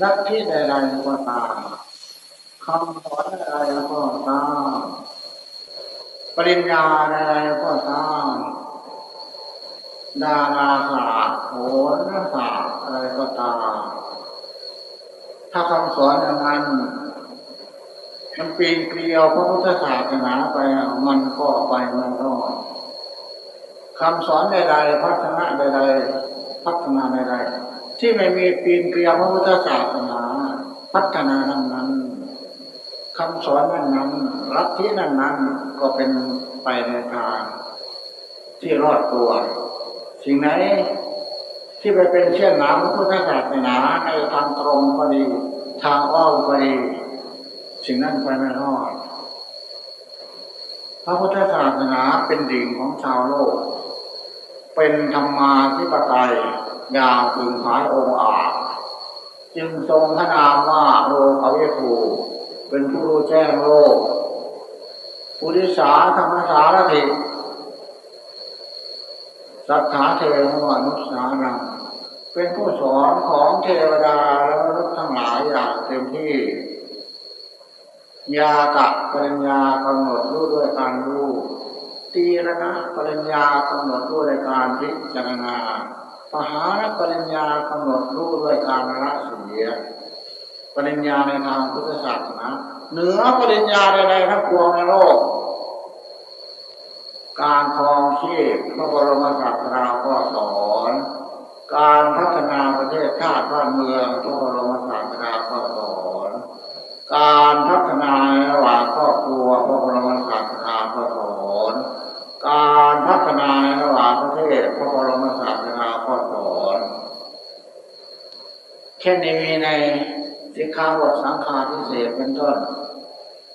นักที่ใดๆก็ตามคำสอนใดๆก็ตามปริญญาใดๆก็ตามดาราศาสตร์โหราศาสตร์อะไรก็ตาม ถ้าคำสอนอย่างนั้นมันปีนเกลียวพระพุทธศาสนาไปมันก็ไปไม่รอดคำสอนใดๆพัฒนาใดๆพัฒนาใดๆ ที่ไม่มีปีนเกลียวพระพุทธศาสนา พัฒนานั้นนั้นคำสอนนั้นนั้นรัที่นั้นนั้นก็เป็นไปในทางที่รอดตัว สิ่งไหนที่ไปเป็นเชื่อน้ำพระพุทธศาสนาในทางตรงก็ดี ทางอ้อมก็ดีสิ่งนั้นไปไม่รอดพระพุทธศาสนาเป็นดิ่งของชาวโลก เป็นธรรมาธิปไตย ย่าวถึงผายองค์อาจจึงทรงพระนามว่าโลกเวทูเป็นผู้รู้แจ้งโลกปุริสาธรรมสารถิสัทธาเทวานุสานังเป็นผู้สอนของเทวดาและมนุษย์ทั้งหลายอย่างเต็มที่ ยากะปริญญากำหนดรู้ด้วยการรู้ตีระนะปริญญากำหนดรู้ด้วยการพิจารณา ปหาปริญญากำหนดรู้ด้วยการละเสีย ปริญญาในทางพุทธศาสนาเหนือปริญญาใดๆทั้งปวงในโลก การครองชีพพระบรมศาสดาก็สอน การพัฒนาประเทศชาติบ้านเมืองพระบรมศาสดาก็สอน การพัฒนาระหว่างครอบครัวพระบรมศาสดาก็สอน การพัฒนาระหว่างประเทศพระบรมศาสดาก็สอน เช่นนี้มีในสิกขาบทสังฆาทิเศษเป็นต้น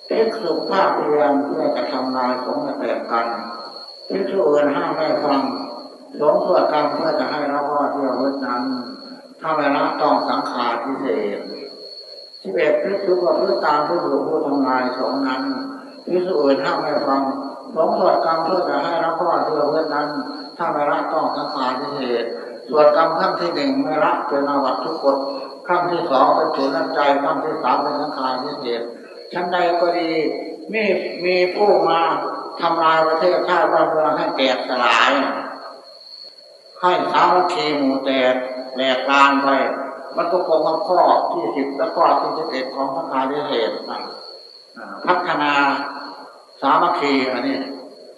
เอกสุภาพเรียนเพื่อจะทำลายสงฆ์แตกกันพิสูจน์ห้ามไม่ฟังสงฆ์เพื่อกรรมเพื่อจะให้รับว่าที่เราวินั้นถ้าไม่ละต้องสังขารพิเศษที่แบบพิสูจน์ว่าเพื่อตามผู้อยู่ผู้ทำลายสงฆ์นั้นพิสูจน์ห้ามไม่ฟังสงฆ์สวดกรรมเพื่อจะให้รับว่าที่เราวินั้น ถ้าไม่ละต้องสังขารพิเศษ สวดกรรมขั้นที่หนึ่งไม่ละเป็นอาวัตทุกกฎขั้นที่สองเป็นถุนใจขั้นที่สามเป็นสังขารพิเศษชั้นใดก็ดีมีมีผู้มาทำลายประเทศชาติบ้านเมืองให้แตกสลาย ให้สามัคคีหมู่แตกแหลกลานไปมันก็คงข้อที่สิบและข้อที่สิบเอ็ดของพระคาริเทศพัฒนาสามัคคีอันนี้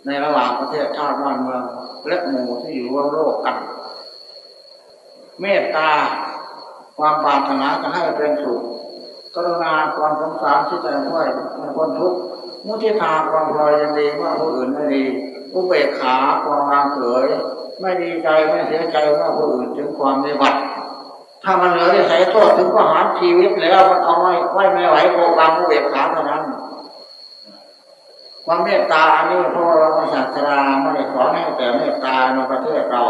ในระหว่างประเทศชาติบ้านเมือง และหมู่ที่อยู่ร่วมโลกกัน เมตตา ความปรารถนาจะให้เป็นสุขกรุณาความสงสารที่จะช่วยคนทุกข์มุทิตาความพลอยังดีว่าผู้อื่นไม่ดีอุเบกขาความวางเฉยไม่ดีใจไม่เสียใจว่าผู้อื่นถึงความมีบัตรถ้ามันเหลือที่ใส่โทษถึงก็หารชีวิตแล้วมันเอาไว้ไว้ไม่ไหวโกงอุเบกขาเท่านั้น ความเมตตาอันนี้พระบรมศาสดาไม่ได้สอนให้แต่เมตตาในประเทศเรา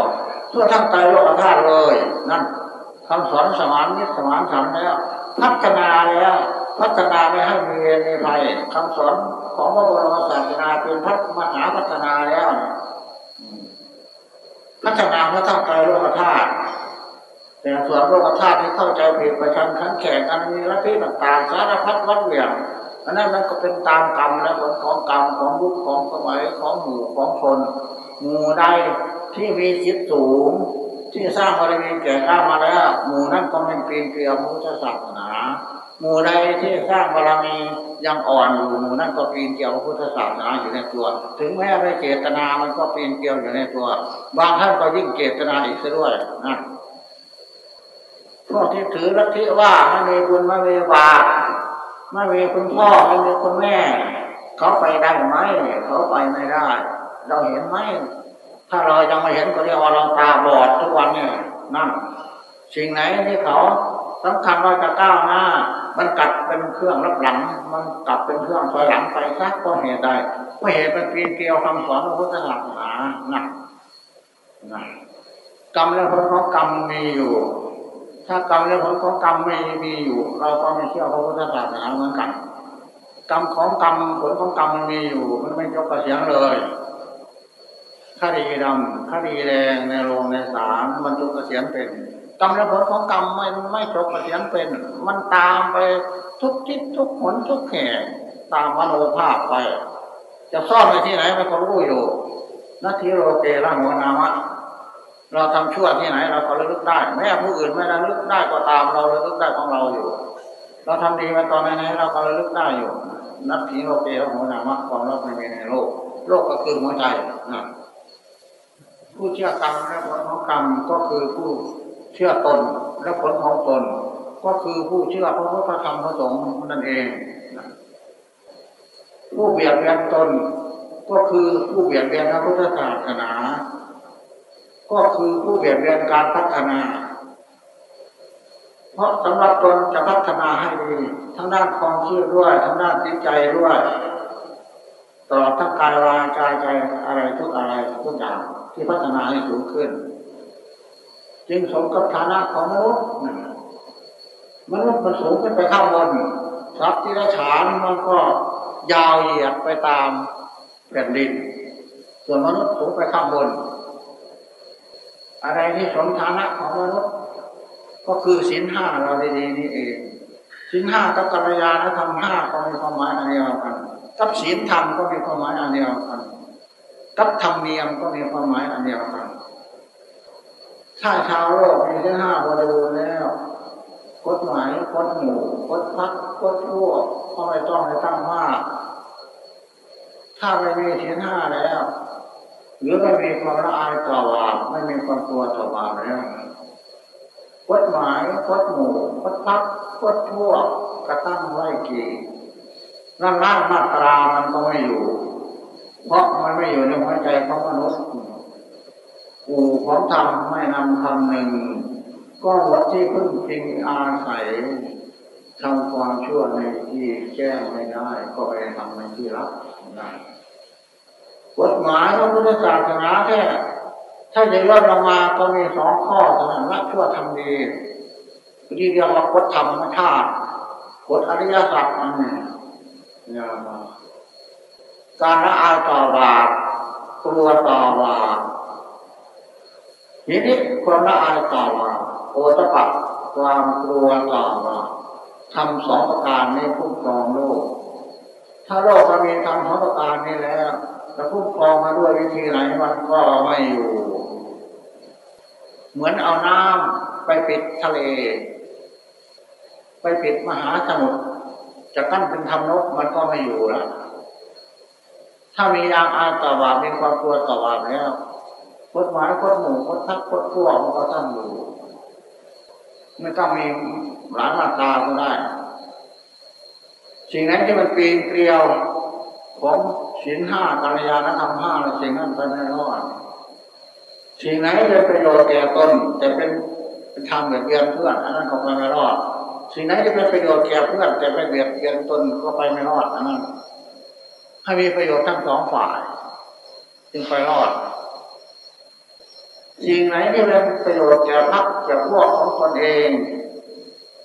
ทั่วทั้งใจโลกธาตุเลย นั่นคำสอนสมานนิสมานสัมแล้ว พัฒนาแล้ว พัฒนาไม่ให้มีเวรมีภัยคำสอนของพระบรมศาสนาเป็นพัฒมหาพัฒนาแล้ว พัฒนาพระทั้งใจโลกธาตุแต่ส่วนโลกธาตุที่เข้าใจผิดไปชันขันแข่งกันมีลัทธิต่างๆสารพัดวัดเหวี่ยงอันนั้นมันก็เป็นตามกรรมและผลของกรรมของบุญของสมัยของหมู่ของชนหมู่ใด ที่มีจิตสูง ที่สร้างบารมีแก่ข้ามาแล้ว หมู่นั้นก็ไม่ปีนเปลี่ยนพุทธศาสนา หมู่ใดที่สร้างบารมียังอ่อนอยู่หมู่นั้นก็ปีนเกี่ยวพุทธศาสนาอยู่ในตัว ถึงแม้ไม่เจตนามันก็ปีนเกี่ยวอยู่ในตัว บางท่านก็ยิ่งเจตนาอีกซะด้วยนะพวกที่ถือลัทธิว่าไม่มีบุญไม่มีบาปไม่มีคุณพ่อไม่มีคุณแม่ เขาไปได้ไหมเขาไปไม่ได้ เราเห็นไหม ถ้าเรายังไม่เห็นก็เรียกว่าเราตาบอดทุกวันเนี่ยนั่น สิ่งไหนที่เขาสำคัญว่าจะก้าวหน้า มันกลับเป็นเครื่องรับหลัง มันกลับเป็นเครื่องถอยหลังไปซักก็เหตุใดเพราะเหตุเป็นเพียงเกี่ยวคำสอนของพุทธศาสนานะนะกรรมและผลของกรรมมีอยู่ ถ้ากรรมและผลของกรรมไม่มีอยู่ เราก็ไม่เชื่อพระพุทธศาสนาเหมือนกัน กรรมของกรรมผลของกรรมมันมีอยู่ มันไม่ยกกระเสียงเลย คดีดำคดีแดงในโรงในศาลมันจุเกษียณเป็นกรรมและผลของกรรมไม่ไม่จบเกษียณเป็น มันตามไปทุกทิศทุกผลทุกแห่งตามมโนภาพไป จะซ่อนไปที่ไหนมันก็รู้อยู่นาทีโรเกละหัวนามะเราทำชั่วที่ไหน เราก็ระลึกได้ แม้ผู้อื่นไม่ระลึกได้ก็ตามเราระลึกได้ของเราอยู่ เราทำดีมาตอนไหนเราก็ระลึกได้อยู่ นักทีโรเกละหัวนามะความรักไม่มีในโลก โลกก็คือหัวใจนะ ผู้เชื่อกรรมและผลของกรรมก็คือผู้เชื่อตนและผลของตน ก็คือผู้เชื่อพระพุทธธรรมพระสงฆ์นั่นเองผู้เบียดเบียนตน ก็คือผู้เบียดเบียนพระพุทธศาสนา ก็คือผู้เบียดเบียนการพัฒนา เพราะสำหรับตนจะพัฒนาให้ดีทั้งด้านความเชื่อด้วยทั้งด้านจิตใจด้วย ตลอดทั้งกายวาจาใจอะไรทุกอะไรทุกอย่างที่พัฒนาให้สูงขึ้น จึงสมกับฐานะของมนุษย์มนุษย์มันสูงขึ้นไปข้างบนทรัพย์ที่ได้ฉานมันก็ยาวเหยียดไปตามแผ่นดิน ส่วนมนุษย์สูงไปข้างบน อะไรที่สมฐานะของมนุษย์ ก็คือสินห้าเราดีๆนี่เองสินห้ากับกัลยาณธรรมห้าก็มีความหมายอันเดียวกัน กับศีลธรรมก็มีความหมายอันเดียวกันกับธรรมเนียมก็มีความหมายอันเดียวกัน ถ้าชาวโลกมีทั้งห้าบริบูรณ์แล้วกฎหมายกฎหมู่กฎพักกฎทั่วก็ไม่ต้องให้ตั้งว่าถ้าไม่มีศีลห้าแล้ว หรือไม่มีความละอายต่อบาปไม่มีความกลัวต่อบาปแล้วกฎหมายกฎหมู่กฎพักกฎทั่วก็ตั้งไว้กี่ นั่นร่างมาตรามันก็ไม่อยู่ เพราะมันไม่อยู่ในหัวใจของมนุษย์อู่ของธรรมไม่นำคำหนึ่ง ก็วัดที่พึ่งพิงอาศัยทำความชั่วในที่แก้ไม่ได้ ก็ไปทำในที่รับได้กฎหมายของพุทธศาสนาแค่ถ้าจะย่นลงมาก็มีสองข้อเท่านั้นละชั่วทำดีที่เรียกว่ากฎธรรมชาติกฎอริยสัจอันนี้ การละอายต่อบาปกลัวต่อบาปทีนี้ความละอายต่อบาปโอตปะความกลัวต่อบาปทำสองประการนี้คุ้มครองโลก ถ้าโลกมีทำสองประการนี้แล้วจะคุ้มครองมาด้วยวิธีไหนมันก็ไม่อยู่ เหมือนเอาน้ำไปปิดทะเล ไปปิดมหาสมุทร จะกั้นเป็นทำนกมันก็ไม่อยู่แล้วถ้ามียางอาต่อบามีความกลัวต่อบาปแล้วกฎหมายกฎหมู่กฎทักกฎพวกมันก็ตั้งอยู่ไม่ต้องมีหลายมาตาก็ได้ สิ่งนั้นที่มันปีนเกลียวของศีลห้ากัลยาณธรรมห้าสิ่งนั้นไปไม่รอดสิ่งไหนเป็นประโยชน์แก่ตนแต่เป็นทำแบบเบียนเพื่อนอันนั้นก็ไปไม่รอด สิ่งไหนที่เป็นประโยชน์แก่เพื่อนแต่ไม่เบียดเบียนตนก็ไปไม่รอดอันนั้นให้มีประโยชน์ทั้งสองฝ่าย จึงไปรอดสิ่งไหนที่เป็นประโยชน์แก่พักแก่พวกของตนเอง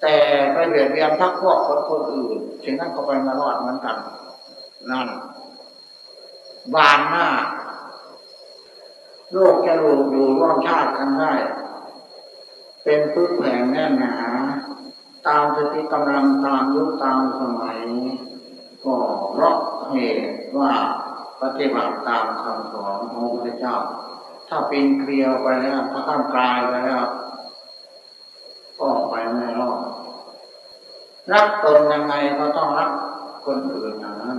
แต่ไปเบียดเบียนพักพวกของคนอื่นสิ่งนั้นก็ไปไม่รอดเหมือนกันนั่นบานหน้าโลกจะรูอยู่ร่วมชาติกันได้ เป็นพื้นแผ่นแน่นหนา ตามสติกำลังตามยุคตามสมัย ก็เพราะเหตุว่าปฏิบัติตามคำสอนของพระเจ้า ถ้าเปีนเกลียวไปแล้วถ้าข้ามกลายไปแล้วก็ไปไม่รอดรักตนยังไงก็ต้องรักคนอื่นอย่างนั้น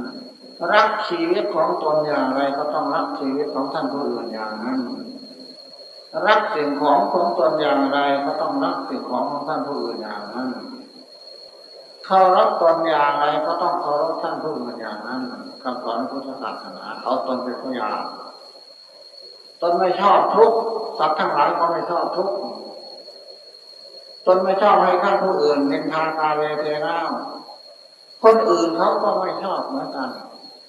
รักชีวิตของตนอย่างไรก็ต้องรักชีวิตของท่านผู้อื่นอย่างนั้น รักสิ่งของของตนอย่างไรก็ต้องรักสิ่งของของท่านผู้อื่นอย่างนั้น เคารพตนอย่างไรก็ต้องเคารพท่านผู้อื่นอย่างนั้นคำสอนพุทธศาสนาเอาตนเป็นตัวอย่างตนไม่ชอบทุกสัตว์ทั้งหลายก็ไม่ชอบทุกตนไม่ชอบให้ท่านผู้อื่นนินทาตาเวเทนาคนอื่นเขาก็ไม่ชอบเหมือนกัน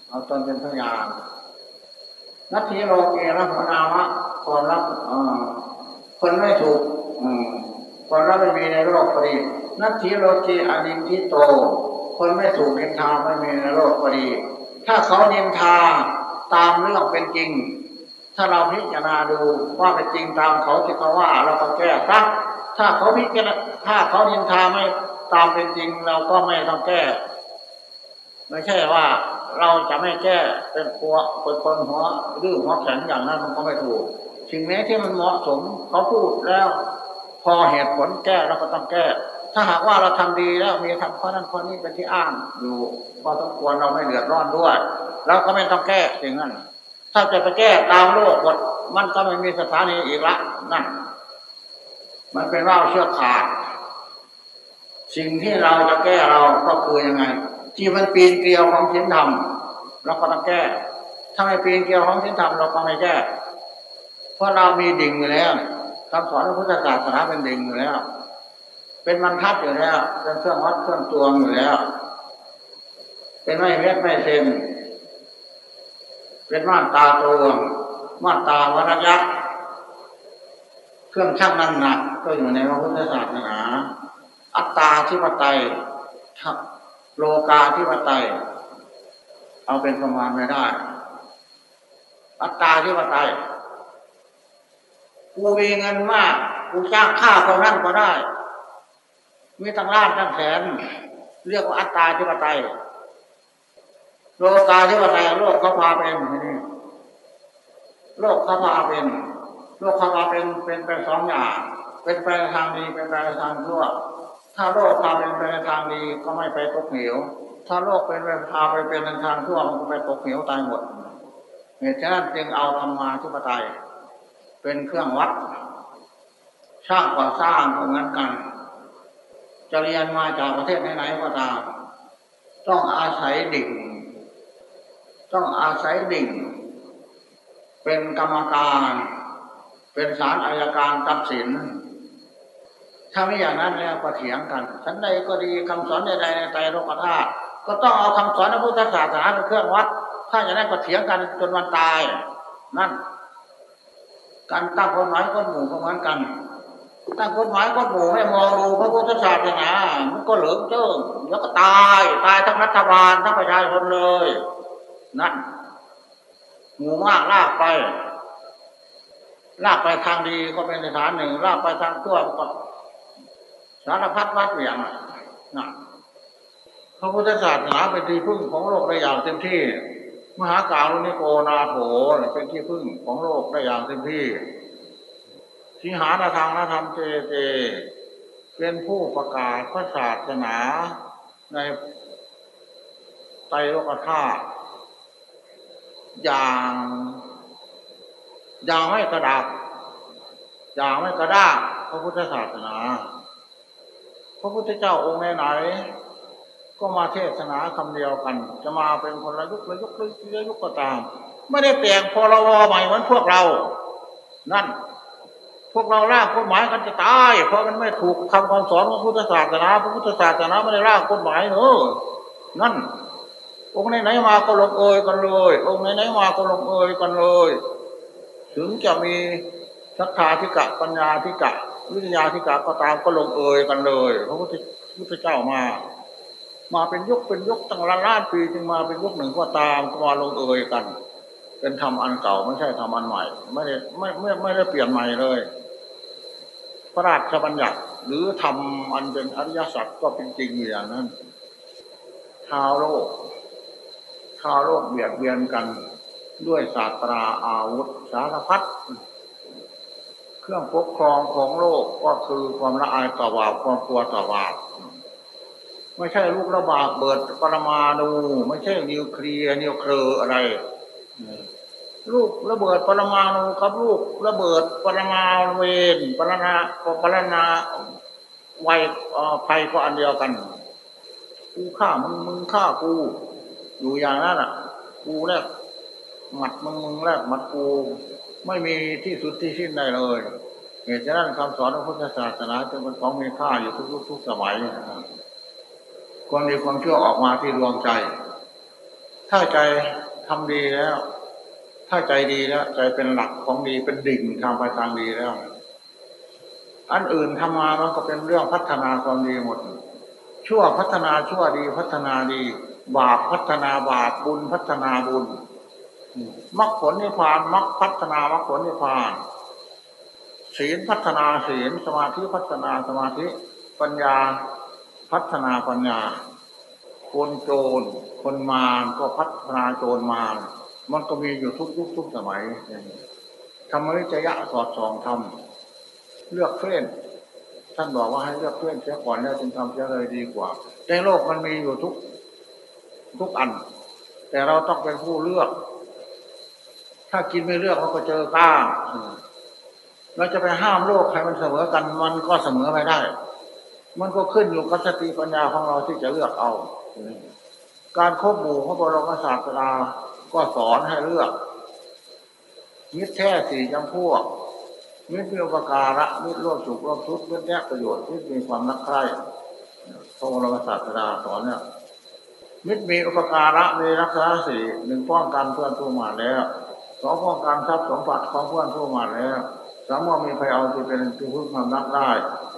เอาตนเป็นพยานนัตถิโลเกระพนาวะความรับคนไม่ถูกความรับไม่มีในโลกปริ นัตถิโลเกอดินทิโต คนไม่ถูกนินทาไม่มีในโลกปริถ้าเขานินทาตามเรื่องเป็นจริง ถ้าเราพิจารณาดูว่าเป็นจริงตามเขาที่เขาว่าเราก็แก้ซักถ้าเขาพิจารณาถ้าเขายินทาไม่ตามเป็นจริง เราก็ไม่ต้องแก้ ไม่ใช่ว่าเราจะไม่แก้เป็นปัวเป็นคนหัวดื้อหัวแข็งอย่างนั้นมันก็ไม่ถูกสิ่งนี้ที่มันเหมาะสมเขาพูดแล้ว พอเหตุผลแก้เราก็ต้องแก้ ถ้าหากว่าเราทำดีแล้วมีทำข้อนั้นข้อนี้เป็นที่อ้างอยู่พอสมควรเราไม่เดือดร้อนด้วยเราก็ไม่ต้องแก้สิ่งนั้นถ้าจะไปแก้ตามโลกหมดมันก็ไม่มีสถานีอีกละนั่นมันเป็นว่าเชื่อขาด สิ่งที่เราจะแก้เราก็คือยังไง ที่มันปีนเกลียวของศีลธรรมเราก็ต้องแก้ ถ้าไม่ปีนเกลียวของศีลธรรมเราก็ไม่แก้ เพราะเรามีดิ่งอยู่แล้วคำสอนพระพุทธศาสนาเป็นดิ่งอยู่แล้ว เป็นบรรทัดอยู่แล้ว เป็นเครื่องวัดเครื่องตวงอยู่แล้ว เป็นไม่เม็ดไม่เซนเป็นมาตาตวงมาตาวรยักษ์เครื่องชั่งน้ำหนักก็อยู่ในพระพุทธศาสนา อัตตาทิปไตยโลกาทิปไตย เอาเป็นประมาณไม่ได้ อัตตาทิปไตยกูมีเงินมากกูจ้างค่าคนนั้นก็ได้ มีตั้งล้านตั้งแสน เรียกว่าอัตตาทิปไตยโลกาทิปไตยโลกเขาพาเป็นนี่โลกเขาพาเป็น โลกเขาพาเป็นเป็นไปสองอย่างเป็นไปทางดีเป็นไปทางชั่วถ้าโลกพาเป็นไปในทางดีก็ไม่ไปตกเหวถ้าโลกเป็นไปพาไปเป็นในทางชั่วมันก็ไปตกเหวตายหมดเหตุฉะนั้นจึงเอาธรรมาธิปไตยเป็นเครื่องวัด สร้างก่อสร้างเหมือนกัน จะเรียนมาจากประเทศไหนๆก็ตาม ต้องอาศัยดิ่ง ต้องอาศัยดิ่ง เป็นกรรมการ เป็นศาลอายการตัดสิน ถ้าไม่อย่างนั้นแล้วก็เถียงกันฉันใดก็ดีคำสอนใดๆในไตรโลกธาตุก็ต้องเอาคำสอนพระพุทธศาสนาเป็นเครื่องวัด ถ้าอย่างนั้นก็เถียงกันจนวันตาย นั่น การตั้งกฎหมายกฎหมู่ก็เหมือนกัน ตั้งกฎหมายกฎหมู่ให้มองดูพระพุทธศาสนามันก็เหลืองเจิงแล้วก็ตายตายทั้งรัฐบาลทั้งประชาชนเลย นั่นหมู่มากลากไป ลากไปทางดีก็เป็นสถานหนึ่ง ลากไปทางชั่วก็สารพัดวัดเหวี่ยงน่ะพระพุทธศาสนาเป็นที่พึ่งของโลกได้อย่างเต็มที่ มหาการุณิโกนาโถเป็นที่พึ่งของโลกได้อย่างเต็มที่ สิหานทางนธรรมเจเจเป็นผู้ประกาศพระศาสนาในไตรโลกธาตุอย่างอย่างไม่กระดับอย่างไม่กระด้างพระพุทธศาสนา พระพุทธเจ้าองค์ไหนก็มาเทศนาคำเดียวกัน จะมาเป็นคนละยุคละยุคละยุคก็ตาม ไม่ได้แปลงพรบใหม่เหมือนพวกเรา นั่น วกเราล่างกฎหมายกันจะตาย เพราะมันไม่ถูกทำคำสอนของพุทธศาสนาพระพุทธศาสนาไม่ได้ร่างกฎหมายเนอนั่น องค์ไหนๆมาก็ลงเอยกันเลย องค์ไหนๆมาก็ลงเอยกันเลย ถึงจะมีศรัทธาธิกะปัญญาธิกะ วิทยาธิกะก็ตามก็ลงเอยกันเลยพระพุทธเจ้ามา มาเป็นยุคเป็นยุคตั้งล้านล้านปีจึงมาเป็นยุคหนึ่งก็ตามก็มาลงเอยกัน เป็นธรรมอันเก่าไม่ใช่ธรรมอันใหม่ ไม่ได้ไม่ไม่ไม่ได้เปลี่ยนใหม่เลย ระราชบัญญัติ หรือธรรมอันเป็นอริยสัจก็เป็นจริงอย่างนั้นชาวโลกชาวโลกเบียดเบียนกันด้วยศาสตราอาวุธสารพัดเครื่องปกครองของโลกก็คือความละอายต่อบาปความกลัวต่อบาปไม่ใช่ลูกระบาดเบิดปรมาณูไม่ใช่นิวเคลียร์นิวเคลียร์อะไร ลูกระเบิดปรมาณูครับลูกระเบิดปรมาเวนปรณาปรณาไวภัยก็อันเดียวกัน กูฆ่ามึงมึงฆ่ากู อยู่อย่างนั้นอะ กูแรกหมัดมึงมึงแรกหมัดกู ไม่มีที่สุดที่สิ้นได้เลยเหตุฉะนั้นคำสอนของพุทธศาสนาจึงเป็นของมีค่าอยู่ทุกทุกสมัยนะครับความดีความชั่วออกมาที่ดวงใจ ถ้าใจทำดีแล้ว ถ้าใจดีแล้ว ใจเป็นหลักของดีเป็นดิ่งทางไปทางดีแล้ว อันอื่นทำมามันก็เป็นเรื่องพัฒนาความดีหมด ชั่วพัฒนาชั่วดีพัฒนาดี บาปพัฒนาบาปบุญพัฒนาบุญมรรคผลนิพพานมรรคพัฒนามรรคผลนิพพานศีลพัฒนาศีลสมาธิพัฒนาสมาธิ ปัญญาพัฒนาปัญญา คนโจรคนมารก็พัฒนาโจรมาร มันก็มีอยู่ทุกยุคทุกสมัยธรรมวิจยะสอดส่องทำเลือกเฟ้นท่านบอกว่าให้เลือกเฟ้นเสียก่อนแล้วจึงทำเสียเลยดีกว่า ในโลกมันมีอยู่ทุกทุกอัน แต่เราต้องเป็นผู้เลือก ถ้ากินไม่เลือกมันก็เจอก้าเราจะไปห้ามโลกให้มันเสมอกัน มันก็เสมอไม่ได้ มันก็ขึ้นอยู่กับสติปัญญาของเราที่จะเลือกเอา การคบหมู่พระบรมศาสดา ก็สอนให้เลือกมิตรแท้สี่จำพวกมิตรมีอุปการะมิตรร่วมสุขร่วมทุกข์มิตรแยกประโยชน์มิตรมีความนักใคร่พระบรมศาสดาสอนเนี่ยมิตรมีอุปการะมีรักษาสี่หนึ่งป้องกันเพื่อนผู้มาแล้วสองป้องกันทรัพย์สมบัติของเพื่อนผู้มาแล้วสามเมื่อมีใครเอาที่เป็นที่พึ่งความรักได้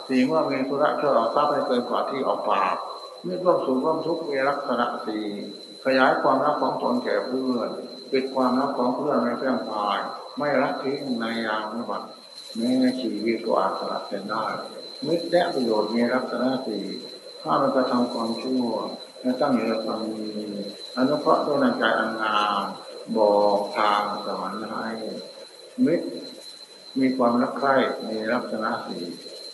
สี่เมื่อมีธุระช่วยเอาทรัพย์ให้เกินกว่าที่ออกปากมิตรร่วมสุขร่วมทุกข์มีลักษณะสี่ ขยายความรักของตนแก่เพื่อนปิดความรักของเพื่อนในแพร่พาย ไม่รักทิ้งในยามนิบัติแม้ชีวิตก็อาจสละเป็นได้มิตรและประโยชน์มีลักษณะสี่ถ้ามันกระทำความชั่วและตั้งอยู่ในความมีอนุเคราะห์ด้วยนใจอันงามบอกทางสวรรค์ให้มิตรมีความรักใคร่มีลักษณะสี่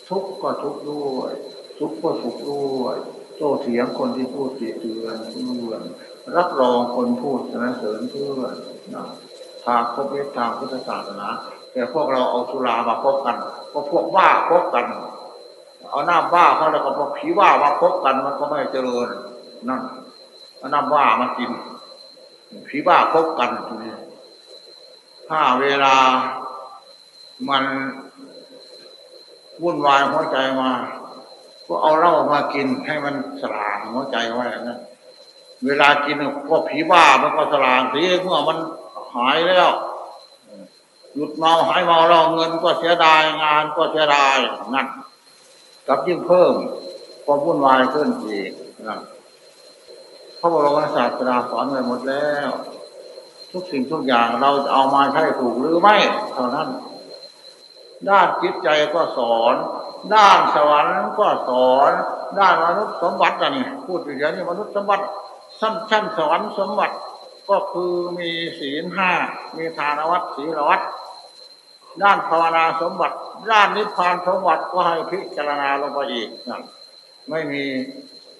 ทุกข์ก็ทุกข์ด้วย ทุกข์ก็ทุกข์ด้วย โตเถียงคนที่พูดติเตือนเพื่อน รับรองคนพูดสนเสริญเพื่อนะทางพบเวททางพุทธศาสนาแต่พวกเราเอาสุรามาพบกันก็พวกว่าพบกัน เอาน้ำว่าเขาแล้วก็พวกผีว่ามาพบกันมันก็ไม่เจริญนั่นเอาน้ำว่ามากินผีว่าพบกันทีนี้ถ้าเวลามันวุ่นวายหัวใจมา ก็เอาเหล้ามากินให้มันสลางหัวใจไว้นะ เวลากินก็ผีบ้ามันก็สลางทีเมื่อมันหายแล้วหยุดเมาหายเมาเราเงินก็เสียดายงานก็เสียดายนั่นกับยิ่งเพิ่มความวุ่นวายขึ้นอีกนะพระบรมศาสดาสอนไว้หมดแล้ว ทุกสิ่งทุกอย่างเราจะเอามาใช้ถูกหรือไม่เท่านั้น ด้านจิตใจก็สอน ด้านสวรรค์ก็สอน ด้านมนุษย์สมบัตินี่พูดอย่างนี้มนุษย์สมบัติ สั้นชั้นสวรรค์สมบัติก็คือมีศีลห้ามีทานวัตศีลวัตด้านภาวนาสมบัติ ด้านนิพพานสมบัติก็ให้พิจารณาลงไปอีกนะไม่มี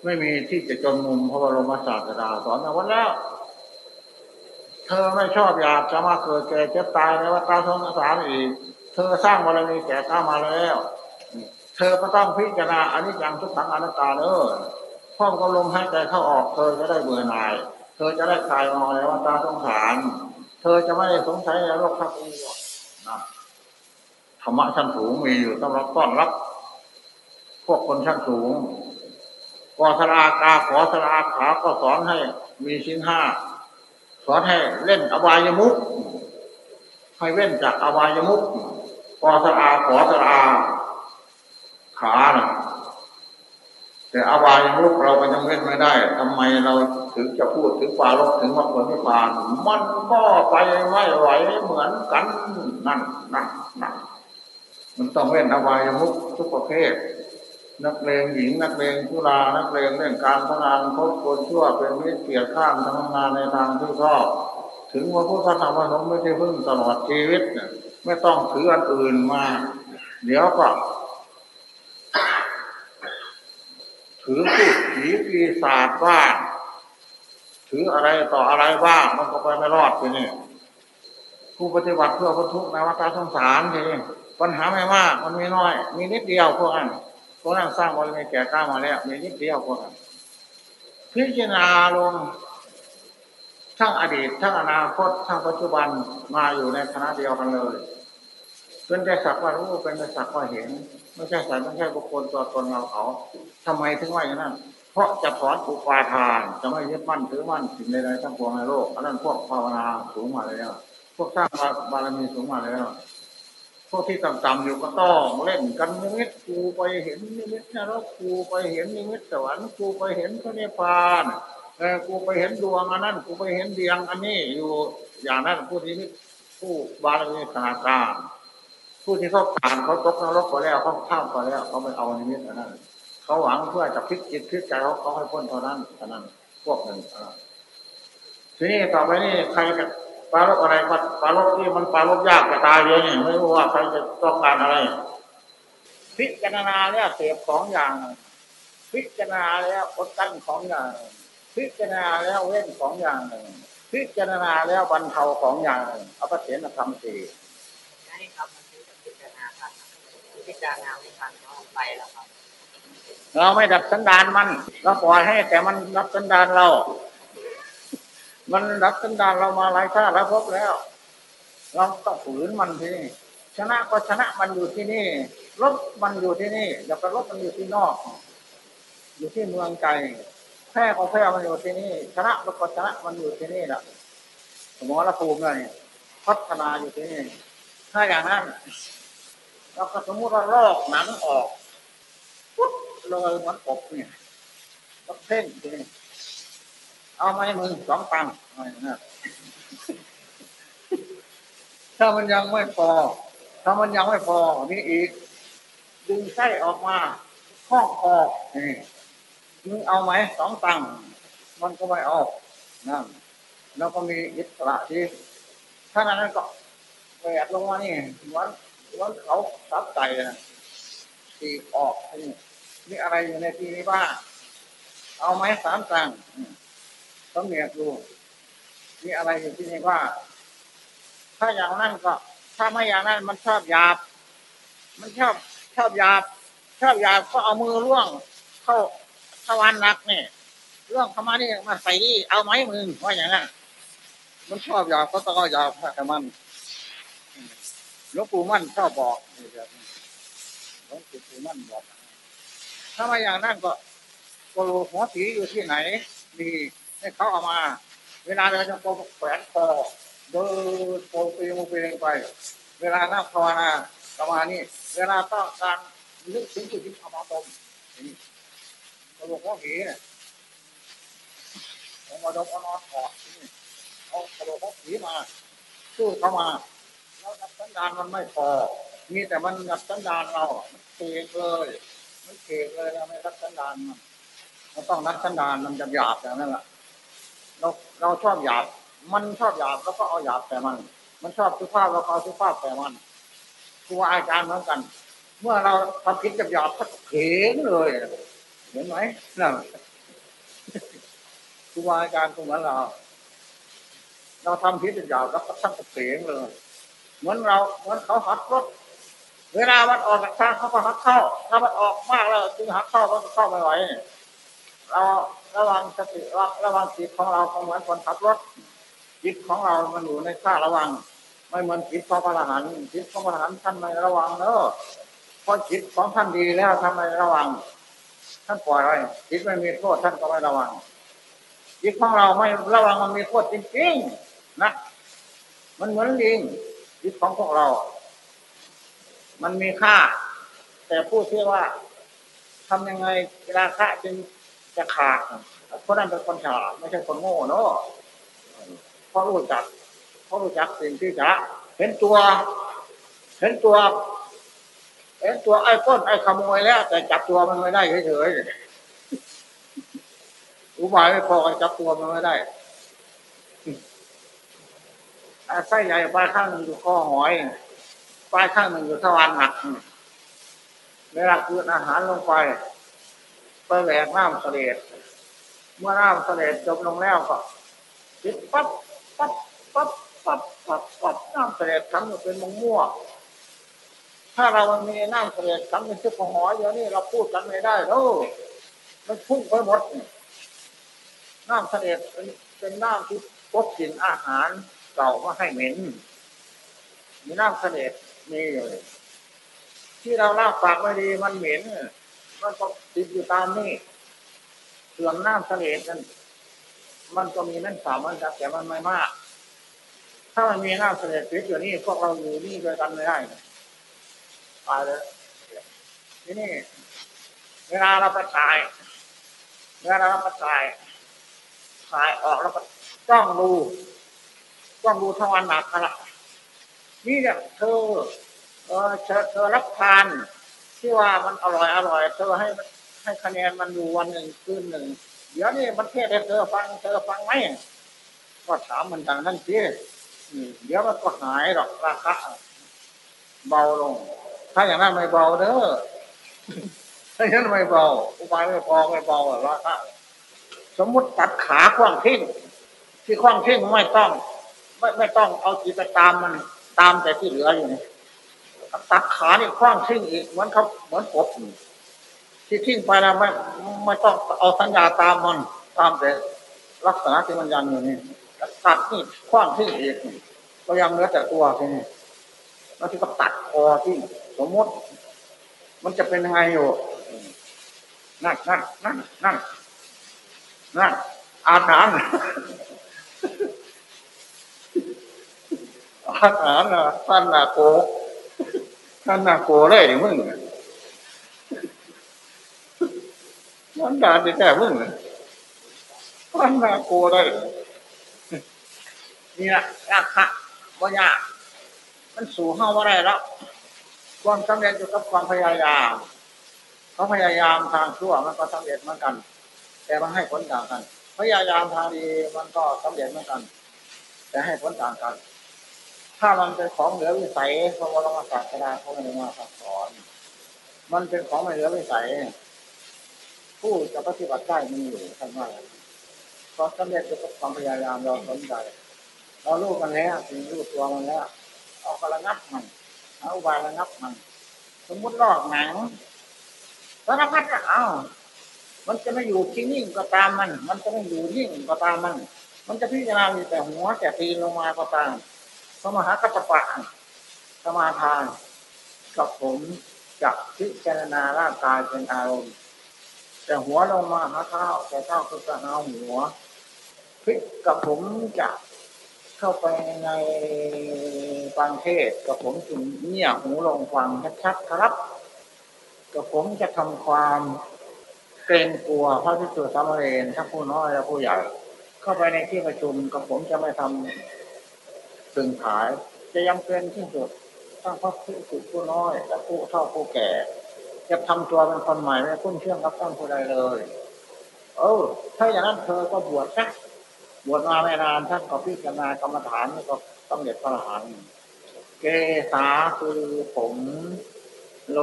ไม่มีที่จะจนมุมพระบรมศาสดาสอนเอาไว้แล้ว เธอไม่ชอบอยากจะมาเกิดแก่เจ็บตายในวัฏสงสารอีก เธอสร้างบารมีแก่ข้ามาแล้ว เธอก็ต้องพิจารณาอันนี้อย่างทุกขังอนัตตาเนอ พ่อก็ลมหายใจเข้าออก เธอจะได้เบื่อหน่าย เธอจะได้คลายมองในวัฏสงสาร เธอจะไม่สงสัยในโลกทั้งปวงนะธรรมะชั้นสูงมีอยู่ต้องรับต้อนรับ พวกคนชั้นสูงกอสลากาขอสลาขาก็สอนให้ มีชิ้นห้าสอนให้เล่นอบายมุกให้เว้นจากอบายมุกกอสลาขอสลาขานะ แต่อบายมุกเราก็ยังเว้นไม่ได้ทำไมเราถึงจะพูดถึงปาลบถึงมรรคผลนิพพาน มันก็ไปไม่ไหวเหมือนกันนั่นนั่นนั่นมันต้องเว้นอบายมุกทุกประเภทนักเลงหญิงนักเลงผู้ลานักเลงเรื่องการพนันพบคนชั่วเป็นมิตรเกียรข้ามทำงานในทางที่ชอบถึงว่าพุทธธรรมสงฆ์ไม่ได้พึ่งตลอดชีวิตไม่ต้องถืออันอื่นมา เดี๋ยวก็ ถือพูดผีปีศาจบ้างถืออะไรต่ออะไรบ้าง มันก็ไปไม่รอดทีนี่ผู้ปฏิบัติเพื่อพ้นทุกข์ในวัฏสงสารทีนี้ปัญหาไม่มากมันมีน้อย มีนิดเดียวพวกนั้นพวกนั้นสร้างบารมีแก่กล้ามาแล้วมีนิดเดียวพวกนั้นพิจารณาลงทั้งอดีตทั้งอนาคตทั้งปัจจุบันมาอยู่ในคณะเดียวกันเลย เป็นแต่สักว่ารู้เป็นแต่สักว่าเห็น ไม่ใช่สายไม่ใช่บุคคลตัวตนเราเขาทำไมถึงว่าอย่างนั้น เพราะจะถอนอุปาทาน จะไม่ยึดมั่นถือมั่นสิ่งใดๆทั้งปวงในโลกอันนั้นพวกภาวนาสูงมาแล้วพวกสร้างบารมีสูงมาแล้วพวกที่ต่ำๆอยู่ก็ต้องเล่นกันนิมิตครูไปเห็นนิมิตนรกครูไปเห็นนิมิตสวรรค์ครูไปเห็นพระนิพพานเออกูไปเห็นดวงอันนั้นกูไปเห็นเดียงอันนี้อยู่อย่างนั้นผู้ที่ผู้บาลีขนากาง ผู้ที่เขาผ่านเขาตกนรกไปแล้วเขาข้ามไปแล้วเขาไม่เอาในนี้อันนั้นเขาหวังเพื่อจะพลิกจิตพลิกใจเขาเขาให้พ้นเท่านั้นเท่านั้นพวกหนึ่งทีนี้ต่อไปนี่ใครจะปลาลบอะไรปลาลบที่มันปลาลบยากจะตายเยอะเนี่ยไม่รู้ว่าใครจะต้องการอะไร พิจารณาแล้วเสียบของอย่าง พิจารณาแล้วอดกั้นของอย่าง พิจารณาแล้วเว้นของอย่างพิจารณาแล้วบรรเทาของอย่างเอาพระเถรธรรมสี่ใช่ครับมันคือพิจารณาครับ พิจารณาไม่ทันก็ไปแล้วครับ เราไม่ดับสันดานมันเราปล่อยให้ แต่มันดับสันดานเรา มันดับสันดานเรามาหลายชาติแล้วพบแล้ว เราต้องฝืนมันที่นี่ชนะก็ชนะมันอยู่ที่นี่ลบมันอยู่ที่นี่อย่าไปลบมันอยู่ที่นอก อยู่ที่เมืองใจแพ้ก็แพ้มันอยู่ที่นี่ ชนะแล้วก็ชนะมันอยู่ที่นี่แหละสมอละภูมิเลยพัฒนาอยู่ที่นี่ถ้าอย่างนั้น เราก็สมมติว่าลอกหนังออกปุ๊บเลยมันอบเนี่ยก็เพ่งทีนี้เอาไม้มือสองตังถ้ามันยังไม่พอ ถ้ามันยังไม่พอนี่อีก ดึงไส้ออกมาห้องคอนี่มึงเอาไหมสองตังมันก็ไม่เอานั่นแล้วก็มีอิสระที่ถ้านั้นก็แหวกลงมานี่วัน วันเขาซับใจนะตีออกนี่มีอะไรอยู่ในที่นี้บ้างเอาไหมสามตังต้องเหนียกดูมีอะไรอยู่ที่นี้ว่างถ้าอย่างนั้นก็ ถ้าไม่อย่างนั้นมันชอบหยาบ มันชอบชอบหยาบ ชอบหยาบก็เอามือล่วง เข้าทวารนักเนี่ยเรื่องเข้ามานี่มาใส่นี่เอาไหมมือว่าอย่างนั้นมันชอบหยาบก็ต้องเอหยาบแต่มัน หลวงปู่มั่นชอบบอกหลวงปู่มั่นบอก ถ้ามาอย่างนั้นก็โกโลหัวสีอยู่ที่ไหนมีให้เขาเอามา เวลาเราจะโกแขวนคอเดินโปรเปโมเปงไป เวลานั่งภาวนาประมาณนี้ เวลาต้องการนึกถึงจุดที่เอามาตรงนี่โกโลหัวสีเนี่ยเอามาดมเอานอนถอดเอาโกโลหัวสีมาสู้เข้ามา แล้วนับสัญญาณมันไม่พอ มีแต่มันนับสัญญาณเราเองเลยไม่เกเลยเราไม่รักสันดานมันเราต้องรักสันดานมันจะหยาบอย่างนั้นแหละเราเราชอบหยาบ มันชอบหยาบแล้วก็เอาหยาบแต่มัน มันชอบสุภาพเราก็เอาสุภาพแต่มันครูอาจารย์เหมือนกัน เมื่อเราทำคิดกับหยาบก็เข็งเลยเห็นไหมนั่นครูอาจารย์ก็เหมือนเรา เราทำคิดกับหยาบแล้วก็ทั้งเข็งเลย เหมือนเราเหมือนเขาหัดรถ เวลามันออกจากทางเขาก็หักเข้า ถ้ามันออกมากแล้วจึงหักเข้าก็เข้าไม่ไหวเราระวังสติระวังจิตของเราเหมือนคนขับรถจิตของเรา มันอยู่ในค่าระวัง ไม่เหมือนจิตของพระอรหันต์จิตของพระอรหันต์ท่านไม่ระวังเนอะเพราะจิตของท่านดีแล้วทำไมระวัง ท่านปล่อยไว้จิตไม่มีโทษท่านก็ไม่ระวัง จิตของเราไม่ระวังมันมีโทษจริงๆนะ มันเหมือนลิง จิตของพวกเรา มันมีค่า แต่ผู้ที่ว่าทำยังไงราคาจึงจะขาดเพราะนั้นเป็นคนฉลาดไม่ใช่คนโง่เนาะเพราะรู้จักเพราะรู้จักสิ่งที่จะเห็นตัว เห็นตัวเห็นตัวไอ้ต้นไอ้ขโมยแล้ว แต่จับตัวมันไม่ได้เฉยๆอุบายไม่พอจับตัวมันไม่ได้ ไส้ใหญ่ปลายข้างอยู่ข้อหอย ปลายข้างหนึ่งอยู่ทวารหนักเวลาคืนอาหารลงไปไปแหวกน้ำเสดเมื่อน้ำเสดจบลงแล้วก็ติดปั๊บปั๊บปั๊บปั๊บปั๊บปั๊บน้ำเสดทั้งเป็นมงม่วถ้าเรามันมีน้ำเสดทั้งเป็นชุดหอยอย่างนี้เราพูดกันไม่ได้แล้วมันพุ่งไปหมดน้ำเสดเป็นเป็นน้ำที่พบกลิ่นอาหาร เก่ามาให้เหม็น มีน้ำเสด็จมีอยู่ที่เราลาบปากไม่ดีมันเหม็น มันก็ติดอยู่ตามนี่ส่วนน้ำเสลดนั้นมันก็มีนั่นสามมันแต่มันไม่มาก ถ้ามันมีน้ำเสลดติดอยู่นี่พวกเราอยู่นี่ด้วยกันไม่ได้ตายเลยที่นี่เวลาเราไปตาย เวลาเราไปตายคลายออกแล้วก็จ้องดู จ้องดูทวันหนักละนี่เธอ เออเธอเธอรับทานที่ว่ามันอร่อยอร่อย เธอให้ให้คะแนนมันอยู่วันหนึ่งคืนหนึ่งเดี๋ยวนี้มันเทศให้เธอฟังเธอฟังไหมก็ถามมันดังนั้นสิเดี๋ยวมันก็หายหรอกราคาเบาลง ถ้าอย่างนั้นไม่เบาเด้อถ้าอย่างนั้นไม่เบาอุบายไม่พอไม่เบาราคาสมมุติตัดขาขว้างทิ้งที่ขว้างทิ้งไม่ต้อง ไม่ไม่ต้องเอาจีไปตามมัน ตามแต่ที่เหลืออยู่นี่ตัดขานี่ขว้างทิ้งอีกเหมือนเขาเหมือนกบที่ทิ้งไปแล้วไม่ไม่ต้องเอาสัญญาตามมัน ตามแต่ลักษณะที่มันยันอยู่นี่ตัดนี่ขว้างทิ้งอีกก็ยังเหลือแต่ตัวทีนี้แล้วที่ก็ตัดคอที่สมมติ มันจะเป็นยังไงอยู่นั่นนั่นนั่นนั่นนั่นอาถรรพ์ อาถรรพ์นะท่านนาโกท่านนาโกเลยมึงมันด่าจะแก่มึงท่านนาโกได้นี่ละราคาบ่ยากมันสู่ห้าว่าไรแล้วความสำเร็จอยู่กับความพยายามเขาพยายามทางชั่วมันก็สำเร็จเหมือนกัน แต่มันให้ผลต่างกัน พยายามทางดีมันก็สำเร็จเหมือนกัน แต่ให้ผลต่างกัน ถ้ามันเป็นของเหลือวิสัยพระบรมศาสดาเขาไม่ได้มาสอน มันเป็นของไม่เหลือวิสัย ผู้จะปฏิบัติได้มีอยู่ท่านว่าความสำเร็จอยู่กับความพยายามเราสนใจเราลูกกันแล้วถึงลูกตัวมันแล้วเอากระงับมัน เอาวายระงับมัน สมมุติลอกหนังสารพัดเอามันจะไม่อยู่ที่นิ่งก็ตามมัน มันจะไม่อยู่นิ่งก็ตามมัน มันจะพิจารณาแต่หัวแต่ตีลงมาก็ตาม สมหากัตปะสมาทานกับผมจะพิจารณาร่างกายเป็นอารมณ์ แต่หัวลงมาหาเท้าแต่เท้าก็จะหาหัวพิกับผมจะเข้าไปในฟังเทศกับผมจึงเงี่ยหูลงฟังชัดๆครับกับผมจะทำความเกรงกลัวพระพิสุสามเณรทั้งผู้น้อยและผู้ใหญ่ เข้าไปในที่ประชุมกับผมจะไม่ทำ ตึงขาย จะยังเป็นที่สุดทั้งพระพิสุผู้น้อย และผู้เฒ่าผู้แก่ จะทำตัวเป็นคนใหม่ไม่คุ้นเชื่องกับตั้งผู้ใดเลย เออ ถ้าอย่างนั้นเธอก็บวชสักบวชมาไม่นานท่านก็พิจารณากรรมฐานก็ต้องเด็ดพระหันเกษาคือผม โล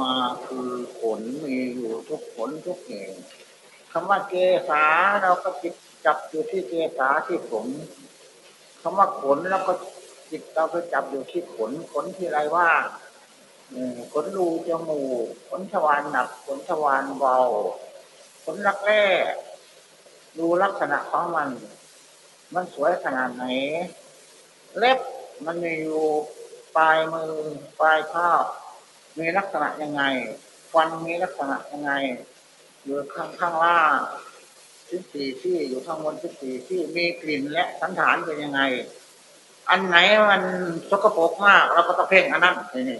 มาคือขนมีอยู่ทุกขนทุกแห่งคำว่าเกษาเราก็จิตจับอยู่ที่เกษาที่ผม คำว่าขนแล้วก็จิตเราก็จับอยู่ที่ขนขนที่ไรว่าขนรูจมูกขนทวารหนักขนทวารเบาขนรักแร่ดูลักษณะของมัน มันสวยขนาดไหน เล็บมันมีอยู่ปลายมือปลายเท้ามีลักษณะยังไงฟันมีลักษณะยังไงอยู่ข้างข้างล่าง ทิศสี่ที่อยู่ข้างบนทิศสี่ที่มีกลิ่นและสันฐานเป็นยังไง อันไหนมันสกปรกมากเราก็ต้องเพ่งอันนั้นนี่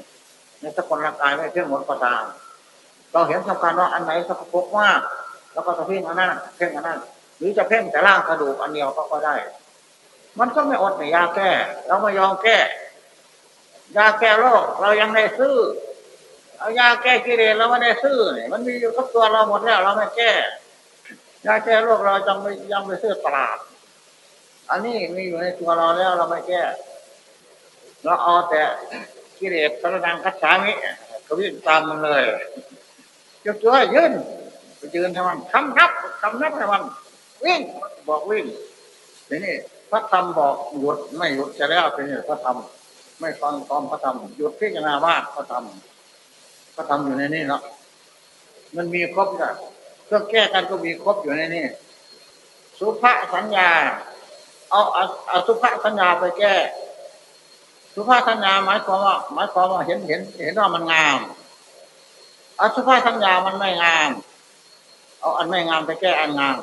ในสกุลร่างกายไม่เพ่งหมดก็ตามเราเห็นสำคัญว่าอันไหนสกปรกมากเราก็ต้องเพ่งอันนั้นเพ่งอันนั้นหรือจะเพ่งแต่ร่างกระดูกอันเดียวก็ก็ได้ มันก็ไม่อดในยาแก้ เราไม่ยอมแก้ ยาแก้โรคเรายังได้ซื้อ เอายาแก้กิเลสเราไม่ได้ซื้อเนี่ยมันมีอยู่กับตัวเราหมดแล้ว เราไม่แก้ ยาแก้โรคเราจังไม่ยังไปซื้อตลาด อันนี้มีอยู่ในตัวเราแล้วเราไม่แก้เราเอาแต่กิเลสสารดังคัจฉามิก็วิ่งตามมันเลยยกตัวยืนไปยืนทำมันคำนับคำนับทำมันวิ่งบอกวิ่งทีนี้พระธรรมบอกหยุดไม่หยุดจะแล้วเป็นพระธรรมไม่ฟังตอมพระธรรมหยุดพิจารณาว่าพระธรรมพระธรรมอยู่ในนี้เนาะมันมีครบจ้ะ เครื่องแก้กันก็มีครบอยู่ในนี้สุภาสัญญา เอาเอาสุภาสัญญาไปแก้ สุภาสัญญาหมายความว่าหมายความว่าเห็นเห็น เห็นว่ามันงามอสุภาสัญญามันไม่งาม เอาอันไม่งามไปแก้อันงาม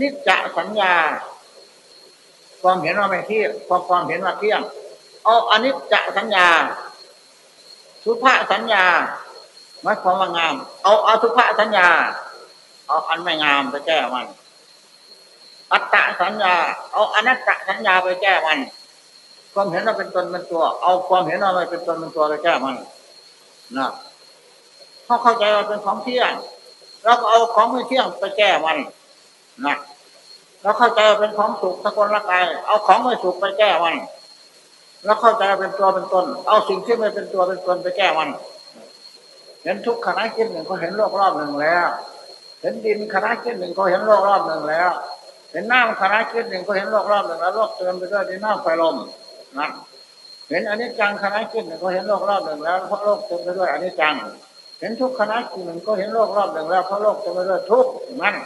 นิจจสัญญา ความเห็นว่าไม่เที่ยงความความเห็นว่าเที่ยง เอาอันนิจจสัญญา สุภาสัญญาหมายความว่างาม เอาอาสุภาสัญญา เอาอันไม่งามไปแก้มัน อัตตะสัญญา เอาอนัตตะสัญญาไปแก้มัน ความเห็นว่าเป็นตนเป็นตัว เอาความเห็นว่าไม่เป็นตนเป็นตัวไปแก้มันนะเขาเข้าใจว่าเป็นของเที่ยงแล้วก็เอาของไม่เที่ยงไปแก้มันนะแล้วเข้าใจว่าเป็นของสุขสกุลละกาย เอาของไม่สุขไปแก้มันแล้วเข้าใจว่าเป็นตัวเป็นตน เอาสิ่งที่ไม่เป็นตัวเป็นตนไปแก้มันเห็นทุกขณะคิดหนึ่งเขาเห็นโลกรอบหนึ่งแล้ว เห็นดินขณะคิดหนึ่งเขาเห็นโลกรอบหนึ่งแล้ว เห็นน้ำขณะคิดหนึ่งเขาเห็นโลกรอบหนึ่งแล้วโลกเติมไปด้วยดินน้ำไฟลมนะเห็นอนิจจังขณะคิดหนึ่งเขาเห็นโลกรอบหนึ่งแล้วเพราะโลกเต็มไปด้วยอนิจจัง เห็นทุกขณะคิดหนึ่งก็เห็นโลกรอบหนึ่งแล้วเพราะโลกเต็มไปด้วยทุกนั่น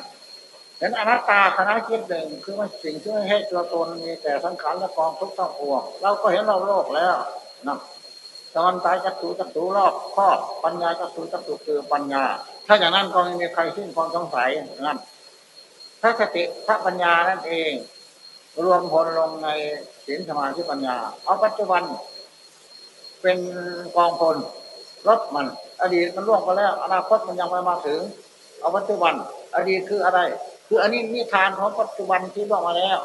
เห็นอนัตตาคณะคิดหนึ่งคือมันสิ่งที่ไม่ให้ตัวตนมีแต่สังขารและกองทุกข์ทั้งปวงเราก็เห็นรอบโลกแล้วนะตอนตายจักสูจักสูรอบครอบปัญญาจักสูจักสูคือปัญญา ถ้าอย่างนั้นก็ไม่มีใครสิ้นความสงสัยนั่นพระสติพระปัญญานั่นเอง รวมผลลงในศีลสมาธิปัญญา เอาปัจจุบัน เป็นกองพลรถมัน อดีตมันล่วงไปแล้ว อนาคตมันยังไม่มาถึง เอาปัจจุบัน อดีตคืออะไร คืออันนี้นิทานของปัจจุบันที่ล่วงมาแล้ว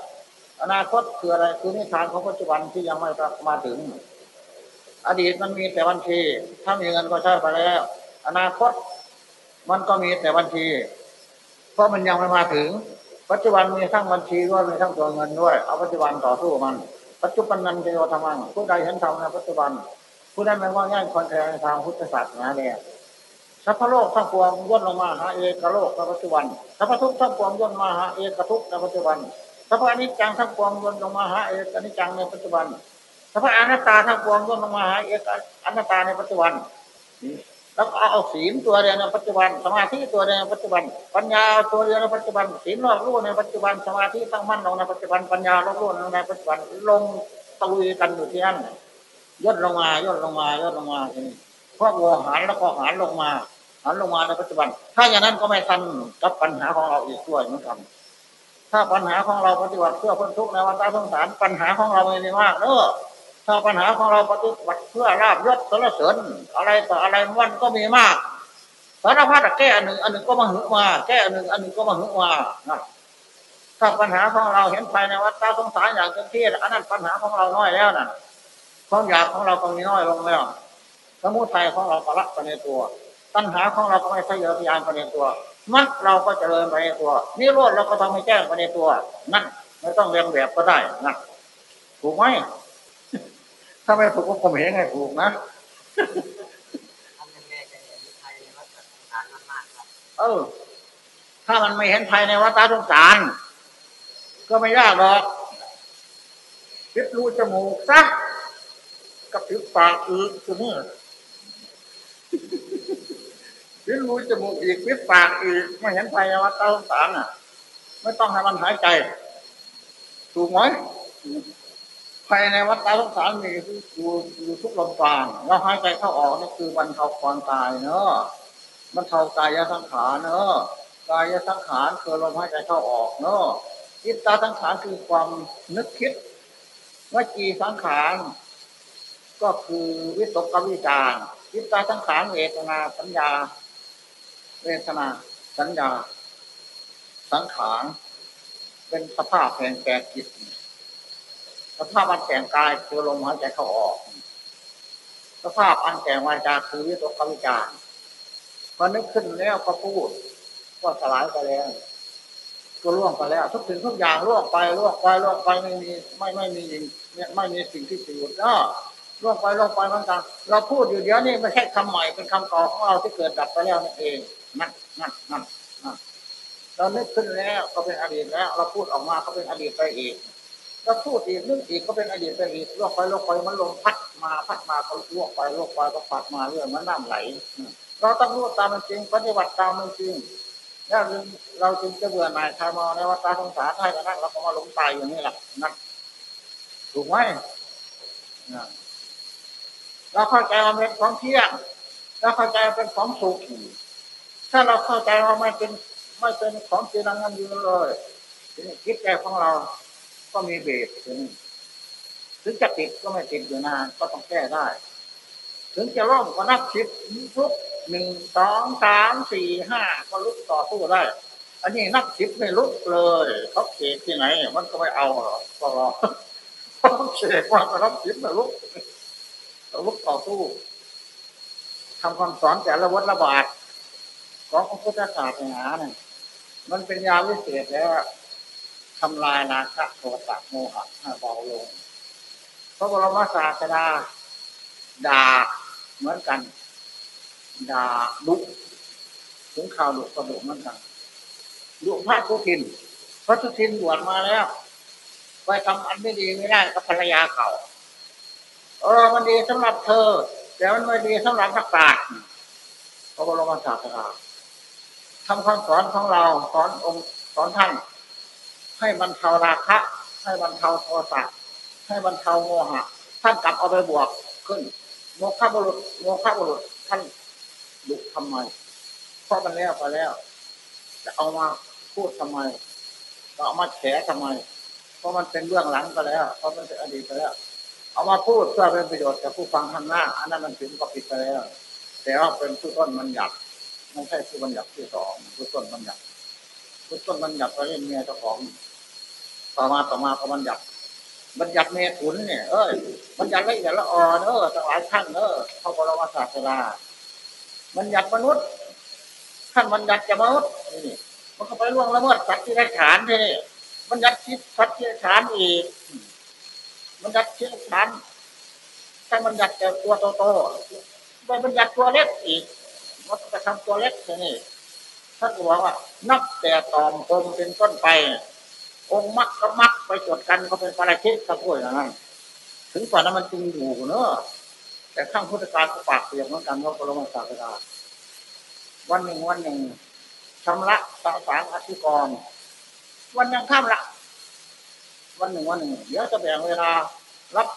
อนาคตคืออะไร คือนิทานของปัจจุบันที่ยังไม่มาถึง อดีตมันมีแต่บัญชีถ้ามีเงินก็ใช้ไปแล้ว อนาคต มันก็มีแต่บัญชี เพราะมันยังไม่มาถึง ปัจจุบันมีทั้งบัญชีด้วยมีทั้งตัวเงินด้วยเอาปัจจุบันต่อสู้มัน ปัจจุบันนั้นเทวธรรมังผู้ใดเห็นธรรมในปัจจุบัน ผู้นั้นไม่ว่าง่ายคนแทนทางพุทธศาสนาเนี่ยสัพพโลกทั้งปวงย่นลงมาหาเอกโลกในปัจจุบันสัพพทุกทั้งปวงย่นมาหาเอกทุกในปัจจุบันสัพพอนิจจังทั้งปวงย่นลงมาหาเอกอนิจจังในปัจจุบันสัพพอนัตตาทั้งปวงย่นลงมาหาเอกอนัตตาในปัจจุบัน แล้วเอาเอาศีลตัวเดียวในปัจจุบัน สมาธิตัวเดียวในปัจจุบัน ปัญญาตัวเดียวในปัจจุบัน ศีลรอบรู้ในปัจจุบัน สมาธิตั้งมั่นลงในปัจจุบัน ปัญญารอบรู้ในปัจจุบัน ลงตะลุยกันอยู่ที่นั่นย่นลงมาย่นลงมาย่นลงมาทีนี้พวกวัวหารแล้วก็หารลงมาหันลงมาในปัจจุบัน ถ้าอย่างนั้นก็ไม่ทันกับปัญหาของเราอีกด้วยเหมือนกัน ถ้าปัญหาของเราปฏิบัติเพื่อพ้นทุกข์ในวันตายสงสาร ปัญหาของเราไม่ได้มากเนอะ ถ้าปัญหาของเราปฏิบัติเพื่อราบยศสรเสริญอะไรต่ออะไรมันก็มีมากสารพัดแก้อันหนึ่งอันหนึ่งก็มาหึมาแก้อันหนึ่งอันหนึ่งก็มาหึมาถ้าปัญหาของเราเห็นภายในวัฏสงสารอย่างเต็มที่อันนั้นปัญหาของเราน้อยแล้วน่ะความอยากของเราก็มีน้อยลงแล้วสมุทัยของเราก็ละไปในตัว ตัณหาของเราก็ไม่ทะเยอะยานไปในตัวมัดเราก็เจริญไปในตัวนิโรธเราก็ทำให้แจ้งไปในตัว นั่นไม่ต้องเรียนแบบก็ได้นะถูกไหม ถ้าไม่ถูกก็ผมเห็นไงถูกนะเออ ถ้ามันไม่เห็นภายในวัฏสงสาร ก็ไม่ยากหรอกพิษรูจมูกซะกับผิวปากอือคือมือพิษรูจมูกอีกพิษปากอีกไม่เห็นภายในวัฏสงสารอะ ไม่ต้องให้มันหายใจ ถูกไหม ภายในวัฏสงสารมีอยู่อยู่ทุกลมปราณเราหายใจเข้าออกนี่คือบรรเทาความตายเนอะบรรเทากายสังขารเนอะกายสังขารคือลมหายใจเข้าออกเนอะจิตตาสังขารคือความนึกคิดวจีสังขารก็คือวิตกกวิจารจิตตาสังขารเวทนาสัญญา เวทนา สัญญา สังขารเป็นสภาพแห่งแก่จิต สภาพอันแก่งกายคือลมหายใจเข้าออก สภาพอันแก่งวาจาคือวิตกวิจารพอนึกขึ้นแล้วก็พูดก็สลายไปแล้วก็ล่วงไปแล้ว ทุกสิ่งทุกอย่างล่วงไปล่วงไปล่วงไปไม่มีไม่ไม่มีเนี่ไม่มีสิ่งที่สิดเนาะล่วงไปล่วงไปเหมือนกันเราพูดอยู่เดี๋ยวนี้ไม่ใช่คำใหม่เป็นคำเก่าของเราที่เกิดดับไปแล้วนั่นเองนั่นนั่นนั่นเรานึกขึ้นแล้วก็เป็นอดีตแล้ว เราพูดออกมาก็เป็นอดีตไปอีก เราพูดอีกนึกอีกก็เป็นอดีตไปอีกลวงไปลวงไปมันลงพัดมาพัดมาก็ลวงไปลวงไปก็พัดมาเรื่อยมันน้ำไหล เราต้องรู้ตามมันจริงปฏิบัติตามมันจริงแล้วเราจึงจะเบื่อหน่ายคามอในวัฏสงสารใช่ไหมนั่นเราก็มาหลงตายอยู่นี่แหละนั่นถูกไหมเราเข้าใจว่าเป็นของเที่ยงเราเข้าใจเป็นของสุขถ้าเราเข้าใจว่าไม่เป็นไม่เป็นของจริญงันอยู่เลยคิดใจของเรา ก็มีเบสถึงถึงจะติดก็ไม่ติดอยู่นานก็ต้องแก้ได้ ถึงจะร่มก็นับคิดทุกหนึ่งสองสามสี่ห้าก็ลุกต่อสู้ได้ อันนี้นับสิบไม่ลุกเลยเขาเขกที่ไหน มันก็ไม่เอาหรอกก็รอเขาเขกว่าก็นับสิบไม่ลุกลุกต่อสู้ทำคำสอนแต่ละวัดละบาทของพระพุทธศาสนาเนี่ยมันเป็นยาวิเศษแล้ว ทำลายนาคะโทสะโมหะให้เบาลงพระบรมศาสดาด่าเหมือนกันด่าลุกถึงข่าวดุกระดุเหมือนกันดุพระทุทินพระทุทินบวชมาแล้วไปทำอันไม่ดีไม่ได้กับภรรยาเขาเออมันดีสำหรับเธอ แต่มันไม่ดีสำหรับนักปราชญ์พระบรมศาสดาทำคำสอนของเราสอนองค์สอนท่าน ให้บรรเทาราคะ ให้บรรเทาโทสะให้บรรเทาโมหะท่านกลับเอาไปบวกขึ้น โมฆะบุรุษโมฆะบุรุษท่านดุทำไมเพราะมันแล้วไปแล้ว จะเอามาพูดทำไมจะเอามาแฉทำไม เพราะมันเป็นเรื่องหลังไปแล้ว เพราะมันเป็นอดีตไปแล้ว เอามาพูดเพื่อเป็นประโยชน์กับผู้ฟังข้างหน้า อันนั้นมันถึงก็ผิดไปแล้ว แต่ว่าเป็นผู้ต้นมันหยับไม่ใช่ผู้บัญญัติที่สองผู้ต้นบัญญัติ ผู้ต้นบัญญัติไปเล่นเมียเจ้าของ ต่อมาต่อมาก็บัญญัติบัญญัติเมถุนเนี่ย เอ้ยบัญญัติละเอียดละอ่อนเออตั้งหลายขั้นเออเข้าบรมศาสดาบัญญัติมนุษย์ขั้นบัญญัติจะมนุษย์นี่มันก็ไปล่วงละเมิดสัตว์ที่ไรฐานทีนี่บัญญัติคิดสัตว์ที่ไรฐานอีกบัญญัติที่ไรฐานถ้าบัญญัติแต่ตัวโตๆไปบัญญัติตัวเล็กอีกมันจะทำตัวเล็กทีนี่ ท่านบอกว่า นับแต่ตอมกลมเป็นต้นไป องค์มักก็มักไปจดกันก็เป็นปราชิกสักคนอย่างนั้น ถึงกว่านั้นมันจึงอยู่เนอะแต่ข้างพุทธการก็ปากเสียงเหมือนกันว่าพระมศาสดาวันหนึ่งวันหนึ่งชำระสาสางอธิกรณ์วันยังข้ามละ วันหนึ่งวันหนึ่งเดี๋ยวจะแบ่งเวลารับ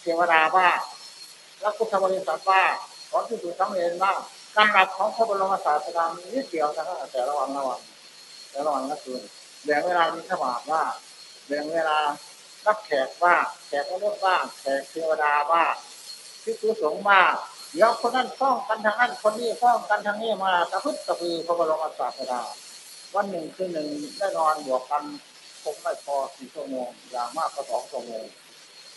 เทวดาบ้างรับพุทธบริษัทบ้างขอที่สุดทั้งเรียนบ้าง การรับของพระบรมศาสดามีนิดเดียวนะครับแต่ละวันละวันแต่ละวันละคืนแบ่งเวลามีขบาว่าแบ่งเวลารับแขกว่าแขกมนุษย์บ้างแขกเทวดาบ้างที่คือสงฆ์บ้างเดี๋ยวคนนั้นฟ้องกันทางนั้นคนนี้ฟ้องกันทางนี้มาตะพึดตะพือพระบรมศาสดาวันหนึ่งคือหนึ่งได้นอนบวกกันคงไม่พอสี่ชั่วโมงอย่างมากก็สองชั่วโมง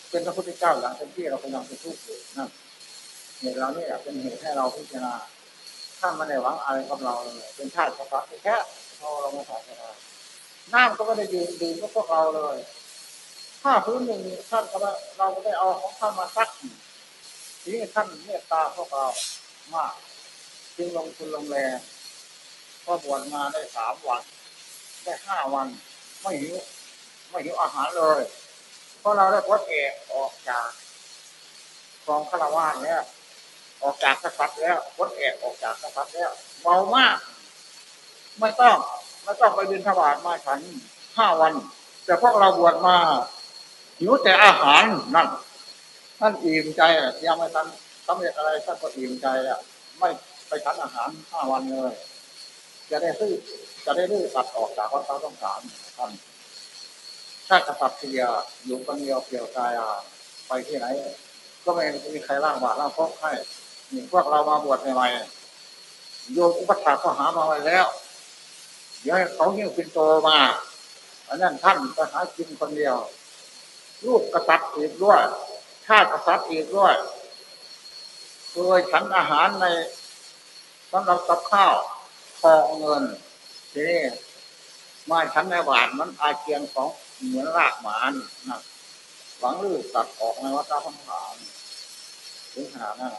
เป็นพระพุทธเจ้าอย่างเต็มที่เราพยายามเป็นทุกข์นั่นเหตุเราเนี่ยเป็นเหตุให้เราพิจารณา ถ้ามันในหวังอะไรกับเราเลยเป็นชาติเฉพาะแค่พอเรามาศาสนาน้ำก็ไม่ได้ดื่มดื่มก็พวกเราเลยถ้าพื้นหนึ่งท่านก็เราก็ได้เอาของท่านมาซักทีนี้ท่านเมตตาพวกเรามากจึงลงทุนลงแรงก็บวชมาได้สามวัน ได้ห้าวัน ไม่หิวไม่หิวอาหารเลย เพราะเราได้พ้นเอกออกจากกองฆราวาสเนี่ย ออกจากกษัตริย์แล้วพ้นเอกออกจากกษัตริย์แล้วเบามาก ไม่ต้องไม่ต้องไปบินทบาทมาฉันห้าวัน แต่พวกเราบวชมาหิวแต่อาหารนั่นท่านอิ่มใจยังไม่ทันสำเร็จอะไรท่านก็อิ่มใจอะไม่ไปฉันอาหารห้าวันเลยจะได้ซื้อจะได้ลื้อตัดออกจากวัฏต้องสารท่านถ้ากษัตริย์เทียอยู่คนเดียวเปลี่ยวกายไปที่ไหน ก็ไม่มีใครล่างบาตรล่างพกให้ นี่พวกเรามาบวชใหม่ๆโยมอุปถาก็หามาไว้แล้วเดี๋ยวเขาหิ้วปินโตมาอันนั้นท่านก็หากินคนเดียว ลูกกษัตริย์อีกด้วยชาติกษัตริย์อีกด้วยเคยฉันอาหารในสำหรับกับข้าวทองเงินทีนี้มาฉันในบาทมันอาเกียงของเหมือนรากหมานนะหวังลือตัดออกในวัฏพังผานถึงขนาดนั้น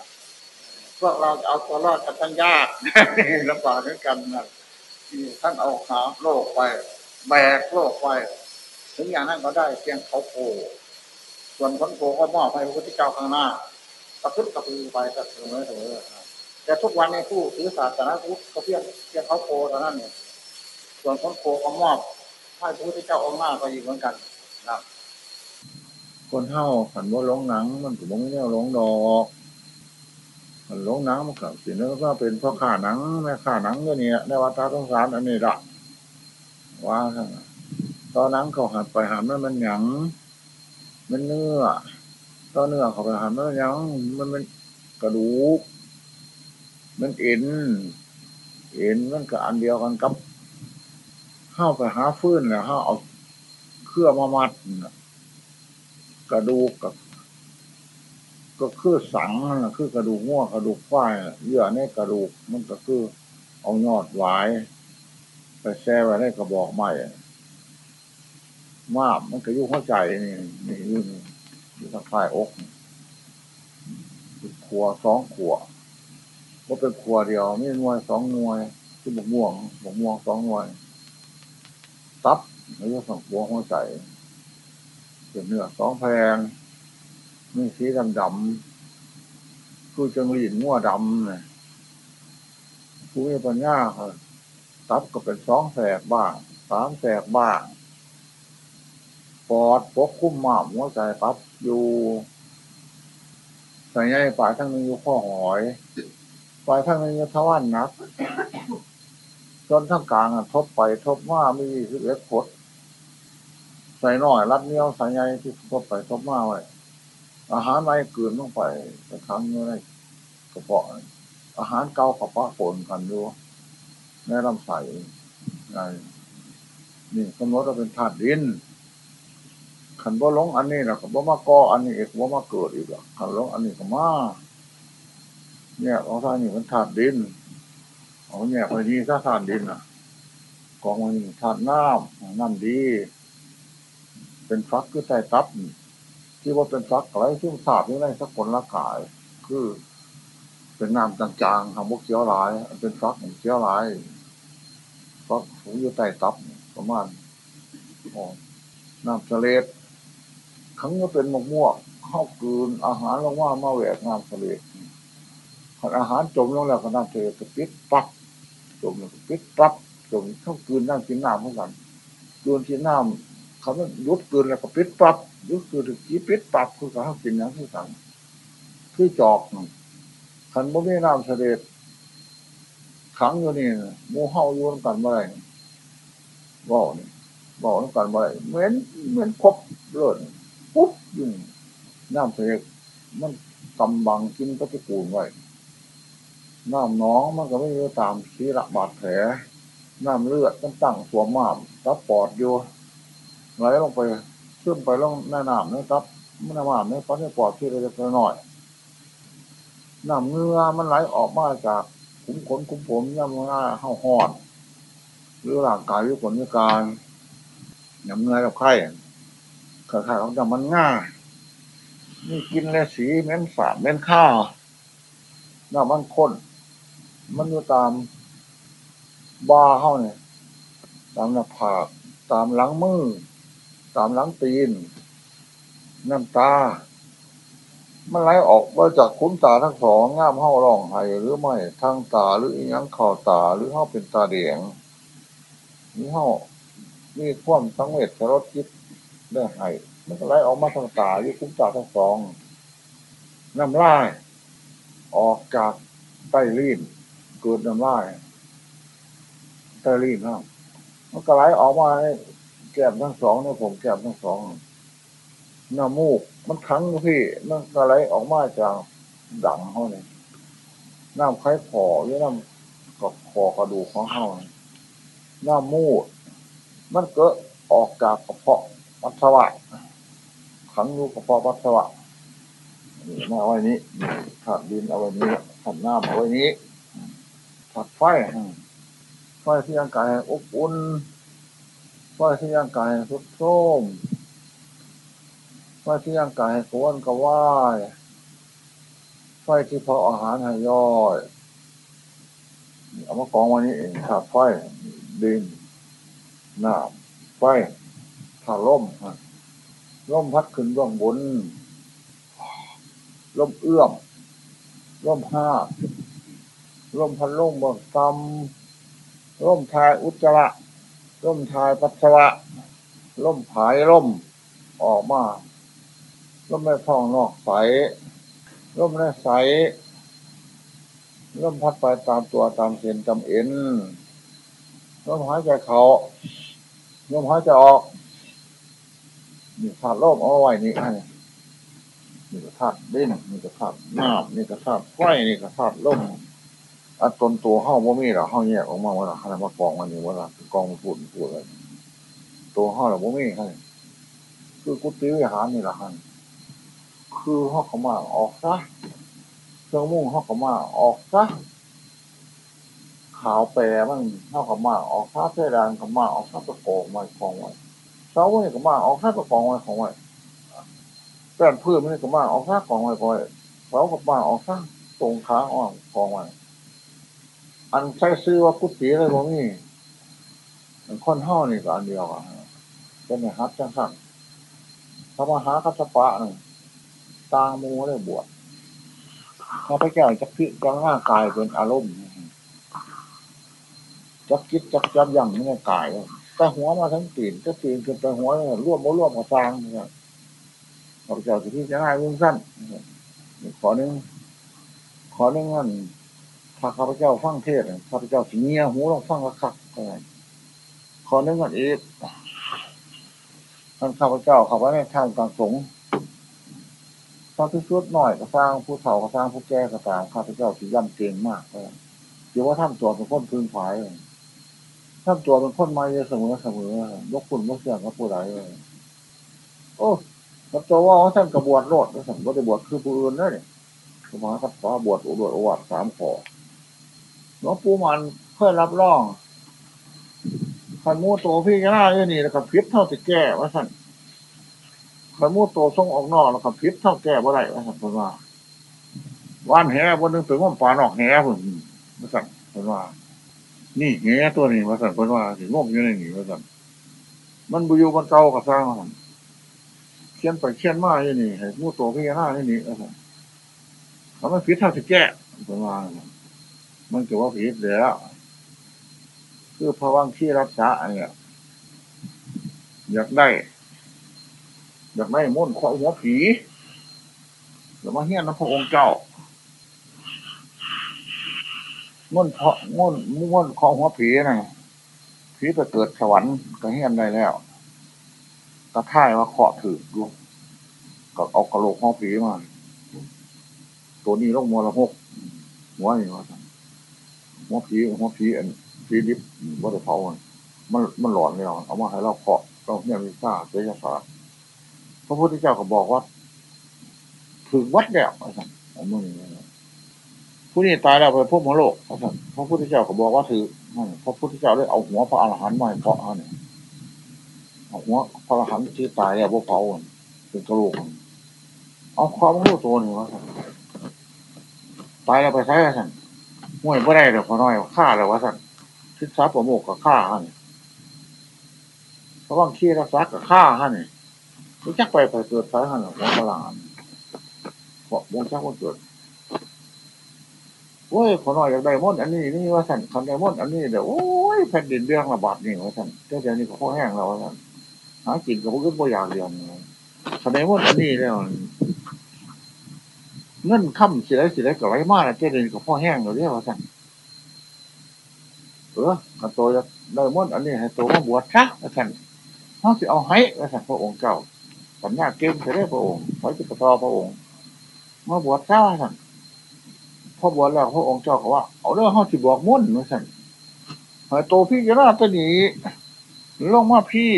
พวกเราจะเอาตัวรอดกันทั้งยากลำบากด้วยกันนะที่ท่านเอาหาโลกไป แบกโลกไป ถึงอย่างนั้นก็ได้เพียงเขาโผส่วนคนโผก็มอบให้พระพุทธเจ้าข้างหน้าตะพึดตะพือไปตะเสมอเสมอแต่ทุกวันในผู้ถือศาสนาพุทธก็เพียงเพียงเขาโผเท่านั้นเนี่ยส่วนคนโผก็มอบให้พระพุทธเจ้าองค์หน้าก็อีกเหมือนกันนะคนเท่าขันว่าลงหนังมันถือว่าไม่เนี่ยลงดอกันลงนังมันกับสิ่งนั้นก็เป็นพ่อข่าหนังแม่ข่าหนังก็เนี่ยในวัฏสงสารอันนี้ละว่าตอนนังเขาหัดไปหามันมันหยังมันเนื้อตอนเนื้อเขาไปหามนั่นยังมันมันกระดูก มันเอ็น เอ็นมันก็อันเดียวกันกับเข้าไปหาฟื้นแล้วห้าเอาเครื่องมามัดกระดูกกับ ก็คือสังนั่นคือกระดูกง้อกระดูกฝ้ายเยื่อในกระดูกมันก็คือเอายอดหวายไปแช่ไว้ในกระบอกใหม่มาบมันก็ยุ่งหัวใจนี่นี่ยุ่งยู่ทางฝ่ายอกขัวสองขัวว่าเป็นขัวเดียวไม่นวยสองนวยที่บกม่วงบกม่วงสองนวยตับแล้วก็สองขัวหัวใจเป็นเนื้อสองแพง มีสีดำดำคือจังหลีนงัวดำนี่ยผู้มีปัญญาเขาตับก็เป็นสองแสกบ้างสามแสกบ้างปอดปกคุ้มหมาหัวใจตับอยู่ใส่ใหญ่ายทั้งนี้อยู่ข้อหอยฝ่ายทั้งนี้อยู่ทวารนักจนทั้งกลางทบไปทบมามีสิบเอ็ดขดใส่หน่อยรัดเนี้ยวใส่ใหญ่ที่ทบไปทบมาไว้ อาหารไม่เกินต้องไปแต่ครั้งนี้ได้กระเพาะอาหารเก่ากระเพาะปนกันอยู่ในลำไส้ไงนี่สมมติว่าเป็นธาตุดินขันบ่ลงอันนี้นะขันบ่มาก่ออันนี้อีกบ่มาเกิดอีกอะขันลงอันนี้ก็มาเนี่ยของท่านนี่มันธาตุดินเอาเนี่ยพอดีถ้าธาตุดินอะกองมันธาตุน้ำน้ำดี เป็นฟักคือใส่ตับ ที่ว่าเป็นฟักอะไรที่สาบนี่ไรสักผลละกาย คือเป็นน้ำจางๆทำพวกเคี้ยวลายเป็นฟักเคี้ยวลายฟักหูอยู่ใต้ตับประมาณน้ำทะเลขังก็เป็นมะม่วงข้าวกืน อาหารลงว่ามาแหวกน้ำทะเลอาหารจมลงแล้วก็น้ำทะเลก็ปิดปักจมแล้วก็ปิดปักจมข้าวกืนน้ำกินน้ำเหมือนกันกืนกินน้ำ เขาไม่ยุดกืนแล้วก็ปิดปักยุดกืนกี่ปิดปักคือเขากินน้ำที่สั่งคือจอกขันบ่มีน้ำทะเลขังอยู่นี่มูเฮาอยู่กันเมื่อไรบ่อนี่บ่อกันเมื่อไรเหมือนเหมือนครบเลิศปุ๊บยิ่งน้ำเสกมันกำบังกินก็จะกูนไว้น้ำน้องมันก็ไม่รู้ตามชีระบาดแผลน้ำเลือดมันตั้งสวมมามตับปอดอยู่ ไหลลงไปขึ้นไปลงหน้าน้ำนี่ตับมันน้ำม่ามนี่ปอดนี่ปอดที่เล็กๆน้อยน้ำเนื้อมันไหลออกมาจากคุ้มขนคุ้มผมย่ำหน้าเข้าหอดหรือร่างกายหรือผลการน้ำเนื้อกับไข้ขาขาของจะมันง่ายนี่กินแล้วสีเม็นฝาดเม็นข้าวหน้ามันข้นมันอยู่ตามบาเข้าเนี่ยตามหน้าผากตามหลังมือ ตามหลังตีน น้ำตา มันไหลออกมาจากคุ้นตาทั้งสองง่ามเข้าร่องไห้หรือไม่ทางตาหรืออีหยังข่าตาหรือเข้าเป็นตาเดียงนี่เข้ามีควมสังเวชรสจิตได้ให้มันก็ไหลออกมาทางตาอยู่คุ้มตาทั้งสองน้ำลาย ออกจากใต้ลิ้นเกิดน้ำลายใต้ลิ้นนะมันก็ไหลออกมา แก้มทั้งสองเนี่ยผมแก้มทั้งสองน้ำมูก มันขังพี่มันก็ไหลออกมาจากดังเขาเนี่ยน้ำไข่ผอหรือน้ำกับคอกระดูกของเขาน้ำมูด มันเกิดออกจากกระเพาะปัสสาวะขังอยู่กระเพาะปัสสาวะมาอาไว้นี้ถัดดินเอาไว้นี้ถัดน้ำเอาไว้นี้ถัดไฟไฟที่ร่างกายอบอุ่น ไฟที่ร่างกายสุดโทมไฟที่ร่างกายกวนกระวายไฟที่พออาหารให้ย่อยเอามากองวันนี้เองถัดไฟดินน้ำไฟถ้าล่มล่มพัดขึ้นร่องบนล่มเอื้อมล่มห้าล่มพันล่มบนตำล่มทายอุจจาระ ล่มทายปัสสาวะล่มผายล่มออกมาล่มไม่ท้องนอกใสล่มไม่ใสล่มพัดไปตามตัวตามเส้นจำเอ็นล่มหายใจเขาล่มหายใจออกมีธาตุลมเอาไว้นี่อันนี่ก็ธาตุดินนี่ก็ธาตุน้ำนี่ก็ธาตุไฟนี่ก็ธาตุลม อันตนตัวห้าว่ามีหรอห้าแยกออกมาว่าหรอขนาดว่ากองมันนี่ว่าหรอกองมันพูดพูดเลยตัวห้าหรอว่ามีใช่คือกุฏิวิหารนี่แหละฮะคือห้าขมาออกซะเครื่องมุ่งห้าขมาออกซะขาวแปรมันห้าขมาออกซะเพดานขมาออกซะตะกองไว้กองไว้เสาเนี่ยขมาออกซะตะกองไว้ของไว้แป้นพืชมันก็มาออกซะกองไว้กองไว้เสาขมาออกซะตรงขาอ่อนกองไว้ อันใช้ซื้อว่ากุฏิอะไรบ่มีคนเฮานี่ก็อันเดียวกันเป็นไงครับจังสั่งพระมหากัสปะนึ่ตามูเลยบวชข้าพเจ้าจะพิจารณากายเป็นอารมณ์จักคิดจักจับยังไม่กายแต่หัวมาทั้งตีนก็ตีนขึ้นไปหัวร่วมโมร่วมกับฟางเนี่ยข้าพเจ้าจะพิจารณาเรื่องสั้นขอหนึ่งขอหนึ่งนั่น ถ้าข้าพเจ้าฟังเทศข้าพเจ้าสิเงียหูลองฟังกระคักอะไรขอนึ่งกันอีกท่านข้าพเจ้าข้าพเจ้าในทางกลางสงพระพิสุทธิ์หน่อยก็สร้างผู้เฒ่าก็สร้างผู้แก่ก็ตามข้าพเจ้าสิย่ำเก่งมากเลยเดี๋ยวว่าท่านตัวเป็นคนพึงผายท่านตัวเป็นคนมาเยอะเสมอเสมอยกคุณยกเสียงกับผู้ใดเลยโอ้พระโจว่าท่านกระบวดโลดแล้วสั่งว่าจะบวชคือผู้อื่นได้เนี่ยสมาคัตาบวชอุบวชอวัดสามขอ หลวงปู่มันเพื่อรับรองขันมูโตพี่ก็น่าอยู่นี่แล้วก็พิษเท่าจะแก้ว่าสั่นขันมูโตส่งออกนอกแล้วก็พิษเท่าแก้ว่าไรว่าสั่นเป็นว่าว่านแหบนนึงเป็นว่าปลานออกแหผมว่าสั่นเป็นว่า นี่แหตัวนี้ว่าสั่นเป็นว่าถึงงกอยู่ในนี่ว่าสั่นมันบุยูมันเก่ากับสร้างมันเขียนไปเขียนมาอยู่นี่ให้มูโตพี่ก็น่าอยู่นี่ว่าสั่นแล้วมันพิษเท่าจะแก้เป็นว่า มันถือว่าผิดแล้ว คือพวังที่รักษาเนี่ยอยากได้ อยากได้มุ่นขอหัวผีแล้วมาเฮี้ยนพระองค์เจ้ามุ่นเพาะมุ่นมุ่นขอหัวผีนะผีไปเกิดสวรรค์ก็เฮี้ยนได้แล้วกระท่ายว่าเคาะถือดูก็เอากระโหลกหัวผีมาตัวนี้ลงมรหกหัวนี่ว่า หัวผีหัวผีอันผีดิบว่าจะเผามันมันมันหลอนเลยเอามาให้เราเคาะเราเนี่ยมีค่าเสียศาสตร์พระพุทธเจ้าก็บอกว่าถึงวัดแล้วไอาจารย์มึงผู้นี้ตายแล้วไปพบมโลกอาจารย์พระพุทธเจ้าก็บอกว่าถือพระพุทธเจ้าได้เอาหัวพระอรหันต์มาเพาะเนี่ยเอาหัวพระอรหันต์ที่ตายแล้วพวกเผาเป็นกระโหลกเอาความรู้ตัวนี่ว่าตายแล้วไปใช้ไอาจารย์ ห่วยไม่ได้เดี๋ยวพอน้อยฆ่าแล้วว่าสั่นทิศทรัพย์ประโมกกับฆ่าฮะนี่เพราะว่าขี้รักษากับฆ่าฮะนี่รู้จักไปไปเกิดสายฮะนี่หัวพลานเพราะวงจักว่าเกิดโอ้ยพอน้อยอยากได้มดอันนี้นี่ว่าสั่นคันได้มดอันนี้เดี๋ยวโอ้ยแผ่นดินเรื่องระบาดนี่ว่าสั่นเจ้าเดี๋ยวนี้ก็ข้อแห้งแล้วว่าสั่นหากินกับพวกขึ้นบ่อยากเรียนคันได้มดอันนี้แล้ว เงินค่ำสิได้สิได้ก็ไรมากนะเจ้าเดี๋ยวนี้ก็ข้อแห้งแล้วเรียกว่าสั่นเออกันโตจะได้มดอันนี้ให้โตมาบวชซะว่าท่านเขาสิเอาให้ว่าท่านพระองค์เจ้าสัญญาเก่งจะได้พระองค์ไว้จะประทอพระองค์มาบวชซะว่าท่านพอบวชแล้วพระองค์เจ้าก็ว่า เอาเรื่องเขาสิบอกมุ่นว่าท่านให้โตพี่จะน่าตะหนีลงมาพี่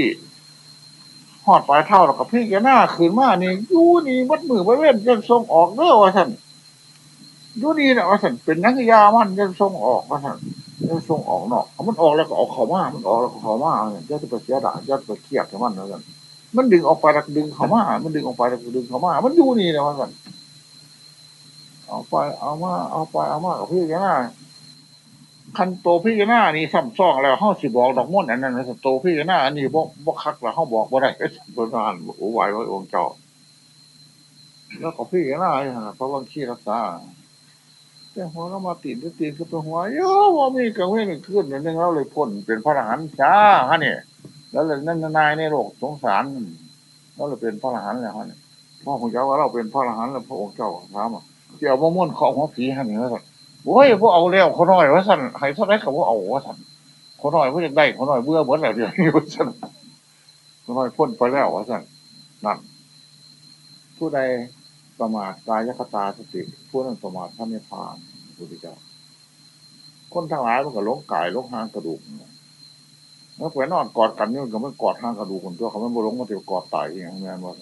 หอดปลายเท่าแล้วกับพี่จะหน้าขืนมานี่ยู่นี่วัดมือไปเว้นยังทรงออกเด้อว่าท่านยู่นี่นะว่าท่านเป็นนักยามันยังทรงออกว่าท่านจะส่งออกเนาะมันออกแล้วก็ออกเขามามันออกแล้วก็เขามาเนี่ยจะไปเสียดายจะไปเครียดกับมันแล้วกันมันดึงออกไปแล้วดึงเขามา มันดึงออกไปแล้วดึงเขามา มันอยู่นี่นะว่ากันเอาไปเอามาเอาไปเอามากับพี่แกน่า คันโตพี่แกน่านี่ซ้ำซองแล้วห้าสิบอกดอกม้วนอันนั้นโตพี่แกน่าอันนี้บกบกคักแล้วห้าบอกว่าได้โดนงานโอ้ไหวไว้องค์เจ้าแล้วก็พี่แกน่าเพราะว่าขี้รักษาแต่หัวเรามาตีนตีนก็เป็นหัวเยอะว่ามีกังเว้นขึ้นนึงเราเลยพ้นเป็นพระอรหันจ้าฮะเนี่ยแล้วเลยนั่นนายในโลกสงสารเราเลยเป็นพระอรหันแล้วฮะเนี่ยพ่อของเจ้าว่าเราเป็นพระอรหันแล้วพระองค์เจ้าถามอะเจ้าบ่ม่วนของหัวผีฮะเนี่ยว่าสั่น โอ้ยพวกเอาแล้วเขาน้อยว่าสั่นให้เท่าไรกับพวกเอาว่าสั่นเขาน้อยพวกยังได้เขาน้อยเบื่อเบื่อแล้วเดี๋ยวนี้ว่าสั่นเขาน้อยพ้นไปแล้วว่าสั่นนั่นผู้ใดประมาทกายคตาสติผู้นั้นประมาทท่านไม่พานพุทธเจ้าคนทั้งหลายมันก็หลงกายหลงหางกระดูกมันไปนอนกอดกันนี่มันก็มันกอดหางกระดูกคนตัวเขาไมันบ่หลงมันจะกอดตายอย่างนี้ว่า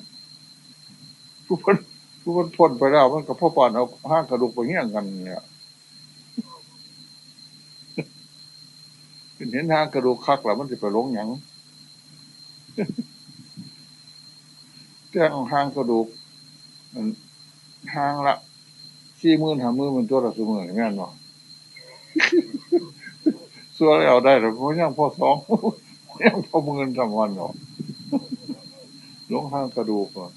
ผู้คนผู้คนพ้นไปแล้วมันก็พ่อปอนเอาหางกระดูกไปเงี้ยกันเนี่ย เห็นหางกระดูกคักแล้วมันจะไปหลงหยังแจ้งหางกระดูกหางละสี่มื่นหามื่นมันตัวละสี่หมื่นแม่นบ่ส่วนเอาได้แต่เพราะยังพอสองยังพอหมื่นสามวันเนาะลงหางกระดูกก่อน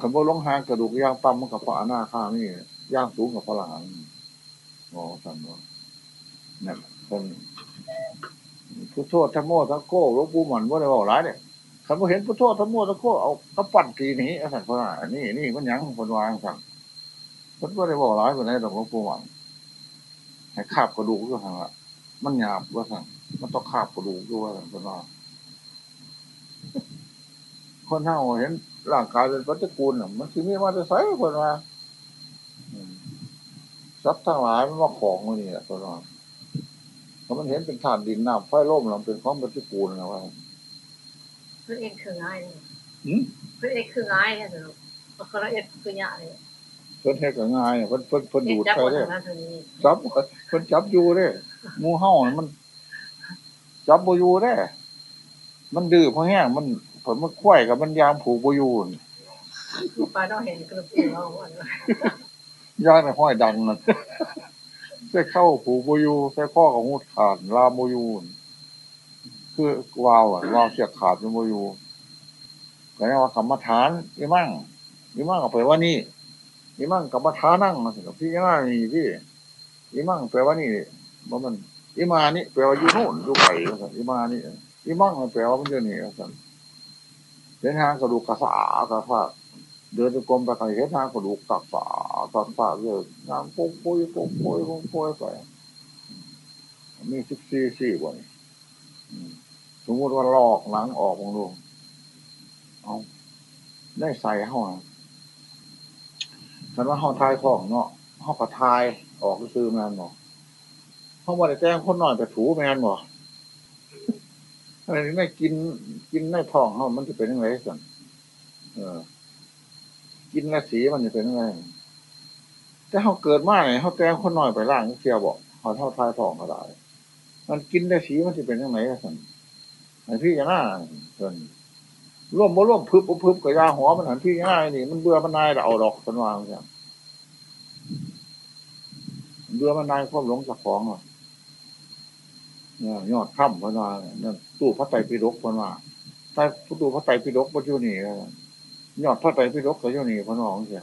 คำว่าลงหางกระดูกย่างปั๊มกับพระอนาคานี่ย่างสูงกับพระหลานอ๋อสั่นว่านั่นคน พุทโธธรรมโมทั้งโก้หลวงปู่หมันว่าได้บอกร้ายเนี่ยคำว่าเห็นพุทโธธรรมโมทั้งโก้เอากระปั่นทีนี้สั่นพระหลานนี่นี่มันยังคนวางสั่งมันว่าได้บอกร้ายคนไหนหลวงปู่หมันให้คาบกระดูกด้วยทางละมันหยาบว่าสั่งมันต้องคาบกระดูกด้วยสั่งคนว่าคนเท่าเห็นร่างกายเป็นวัฏกูลมันที่มีมาจะใส่คนว่าทรัพย์ทั้งหลายมันว่าของมันนี่แหละคนว่า เพราะมันเห็นเป็นฐานดินน้ำไฟล่มลำเป็นของวัฏกูลนะว่าเพื่อนเองคือง่ายเลยหืมเพื่อนเองคือง่ายเนี่ยเดี๋ยวเราคนละเอ็ดคือยากเลยเพิ่นเฮ็ดก็ง่ายเพิ่นเพิ่นเพิ่นเอ็ดดูดจับไปคนเด้ทางนั้นทางนี้จับเพิ่นจับอยู่เด้หมูเห่ามัน จับบ่อยู่เด้มันดื้อเพราะแห้งมันผลมันควายกับมันยามผูกบ่อยู่นี่ลูกปลาต้องเห็นกระปุกเราวันนั้นยางในห้อยดังนั่น ใส่เข้าผูกบ่อยู่ใส่ข้อกับหูขาดลาโมยูคือวาวอะวาวเสียขาดมันบ่อยู่ก็เรียกว่ากรรมฐานอีมั่งอีมั่งก็แปลว่านี่อีมั่งกรรมฐานนั่งมาสิกับพี่ง่ายนี่พี่อีมั่งแปลว่านี่บ่ามันอีมานี่แปลว่าอยู่โน่นอยู่ไกลว่าซั่นอีมานี่อีมั่งแปลว่ามันอยู่นี่สันเดินทางกระดูกกระสากระสา เดินกรมไปไกลเห็นทางกระดูกกระสากระสาเยอะน้ำปุ้งปุ้ยปุ้งปุ้ยปุ้งปุ้ยไปมีสิบสี่สี่วันสมมติว่าลอกหลังออกมองดูเอาได้ใส่ห้องฉันว่าห้องทายของเนาะห้องกระทายออกซื้อแมนบ่ห้องบริแจ้งคนหน่อยไปถูแมนบ่อะไรนี่ไม่กินกินในท้องเขามันจะเป็นยังไงสันเออ กินและสีมันจะเป็นยังไงแต่เขาเกิดมาเนี่ยเขาแจ้งคนหน่อยไปล่างเสียบอกเขาเท่าทายทองก็ได้มันกินและสีมันจะเป็นยังไงสันไอ้พี่จะน่าสันร่วมบ่ร่วมพึบบ่พึบกับยาหัวมันหันพี่ง่ายนี่มันเบื่อมันนายเราเอาดอกสันวางใช่เบื่อมันนายความหลงจากของอะเนี่ยยอดถ้ำเพนว่าเนี่ยตู้พระไตรปิฎกเพนว่าใต้ตู้พระไตรปิฎกปัจจุบันนี้ ยอดพระไตรปิฎกก็อยู่นี่เพนว่าของเสีย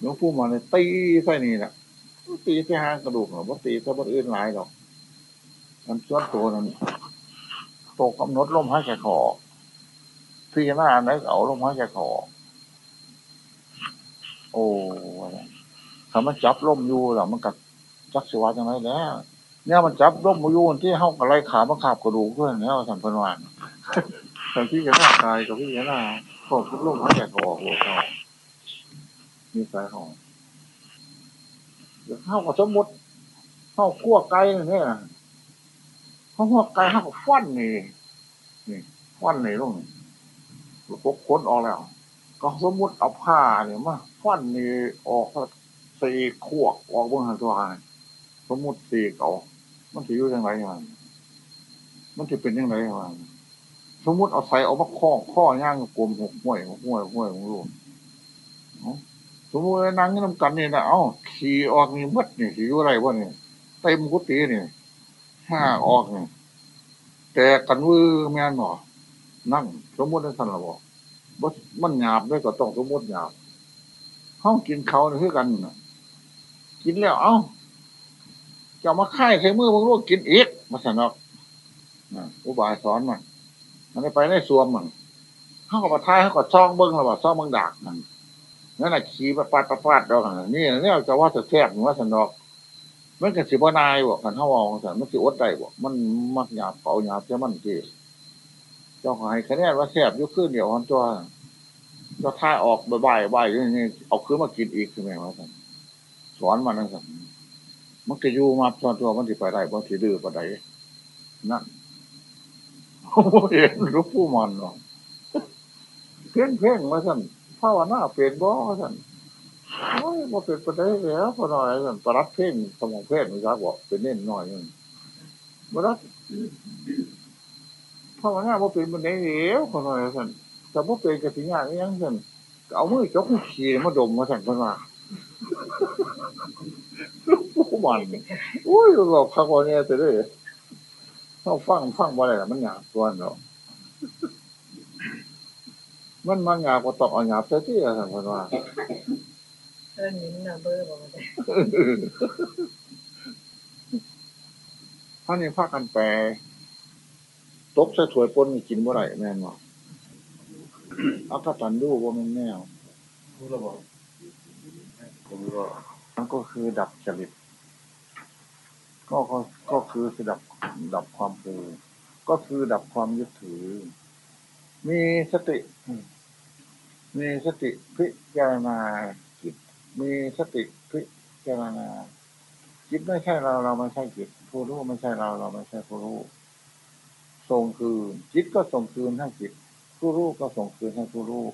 หลวงปู่มาเลยตีใส่นี่แหละตีใส่หางกระดูกหรอว่าตีใส่บนอื่นหลายดอกมันส่วนตัวนั้นตกกำหนดลมหายใจคอพี่หน้าไหนเอาลมหายใจคอโอ้คำมันจับลมอยู่แล้วมันกัดจักสวะจังไรแล้วเนี่ยมันจับลมอยู่ที่เฮากับไรขามาขาบกระดูกเพื่อนแล้วสันพนวาน สันพี่จะหน้ากายกับพี่จะหน้าขอบทุกลมหายใจคออกหัวเขามีสายหองเดี๋ยวเข้ากับสมมติเข้าขั้วไก่เนี่ยเขาหัวไก่เข้ากับฟันนี่นี่ฟันนี่ลงพกค้นออกแล้ว ก็สมมติเอาผ้าเนี่ยมาฟันนี่ออกสี่ขวกออกบนหันตัวสมมติสี่เก่ามันจะอยู่ยังไงมันมันจะเป็นยังไงมัน มมติเอาใส่เอามาข้อข้อย่างกลมหกห้วยหกห้วยหกห้วยของลูกสมมตินั่งน้ำกันนี่นะเอ้าขี่ออกนี่มัดนี่ขี่อยู่ไรวะนี่เต็มกุฏินี่ห้าออกนี่แต่กันวือแม่นหนอนั่ง สมมติได้ทันหรอบอกมันหยาบด้วยก็ต้องสมมติหยาบห้องกินเขาเนี่ยคือกันนะกินแล้ว เอ้าจะมาค่ายใช้มือมึงรู้กินอีกมาสนอกอุบายสอนมัน มันไปในสวมมันเขาก็มาทายเขาก็ซ่องเบิ้งเราบอกซ่องเบิ้งดากนั่นนั่นแหละขี่ปาดปาดปาดดอกนี่นี่ยจะว่าจะแทบว่าสนอกมันก็สิบนายบอกกันเขาวองสันมันสิอดได้บอกมันมักหยาบเป่าหยาบเจ้ามันจีเจ้าหายคะแนนว่าแทบยุขึ้นเดี๋ยวอันตัวเจ้าท่าออกบ่ายบ่ายนี่เอาคืนมากินอีกคือไงวะสันสอนมันนั่นสิมันก็อยู่มาตอนตัวมันสิไปได้บางทีดื้อไปไดนั่น เห็นรู้ผู้มันหรอกเพ่งเพ่งมาสั่นภาวนาเปลี่ยนบ่สั่นโอ้ยบ่เป็นประไดแล้วพอหน่อยสั่นประรัดเพ่งสมองเพ่งมันจะบอกเป็นเน่นหน่อยนึงประรัดภาวนาบ่เป็นประไดแล้วพอหน่อยสั่นแต่บ่เป็นกระสิยากอิหยังสั่นเอามือจกขี่มาดมมาสั่นเพิ่นว่าผู้มันโอ้ยหลอกข้าวเนี่ยแต่ด้วย เขาฟังฟังบ่ได้ล่ะมันหยาบตัวเนาะมันมันหยาบก็ต้องเอาหยาบเสียที่อะท่านเพิ่นว่าเออหนิงน่ะเบอร์บอกว่าได้ท่านนี่พากันแปลตกใส่ถ้วยปนนี่กินบ่ได้แม่นบ่เอากตันดูบ่แม่นแนวรู้ระบอกผมก็มันก็คือดับจริตก็ก็ก็คือคือดับ ดับความเคือก็คือดับความยึดถือ มีสติ มีสติพิจารณาจิต มีสติพิจารณา จิตไม่ใช่เราเราไม่ใช่จิต ผู้รู้ไม่ใช่เราเราไม่ใช่ผู้รู้ส่งคืน จิตก็ส่งคืนให้จิต ผู้รู้ก็ส่งคืนให้ผู้รู้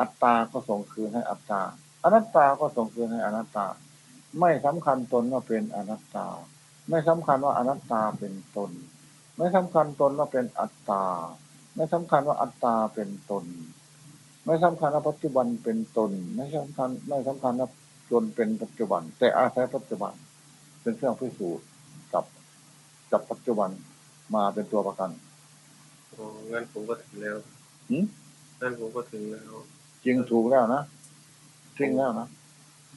อัตตาก็ส่งคืนให้อัตตาอนัตตาก็ส่งคืนให้อนัตตา ไม่สำคัญตนว่าเป็นอนัตตา ไม่สำคัญว่าอนัตตาเป็นตน ไม่สำคัญตนว่าเป็นอัตตา ไม่สำคัญว่าอัตตาเป็นตน ไม่สำคัญว่าปัจจุบันเป็นตน ไม่สำคัญไม่สำคัญว่าตนเป็นปัจจุบัน แต่อาศัยปัจจุบัน เป็นเครื่องพิสูจน์กับกับปัจจุบันมาเป็นตัวประกันอ๋องั้นผมก็ถึงแล้วหืมงั้นผมก็ถึงแล้วจริงถูกแล้วนะจริงแล้วนะ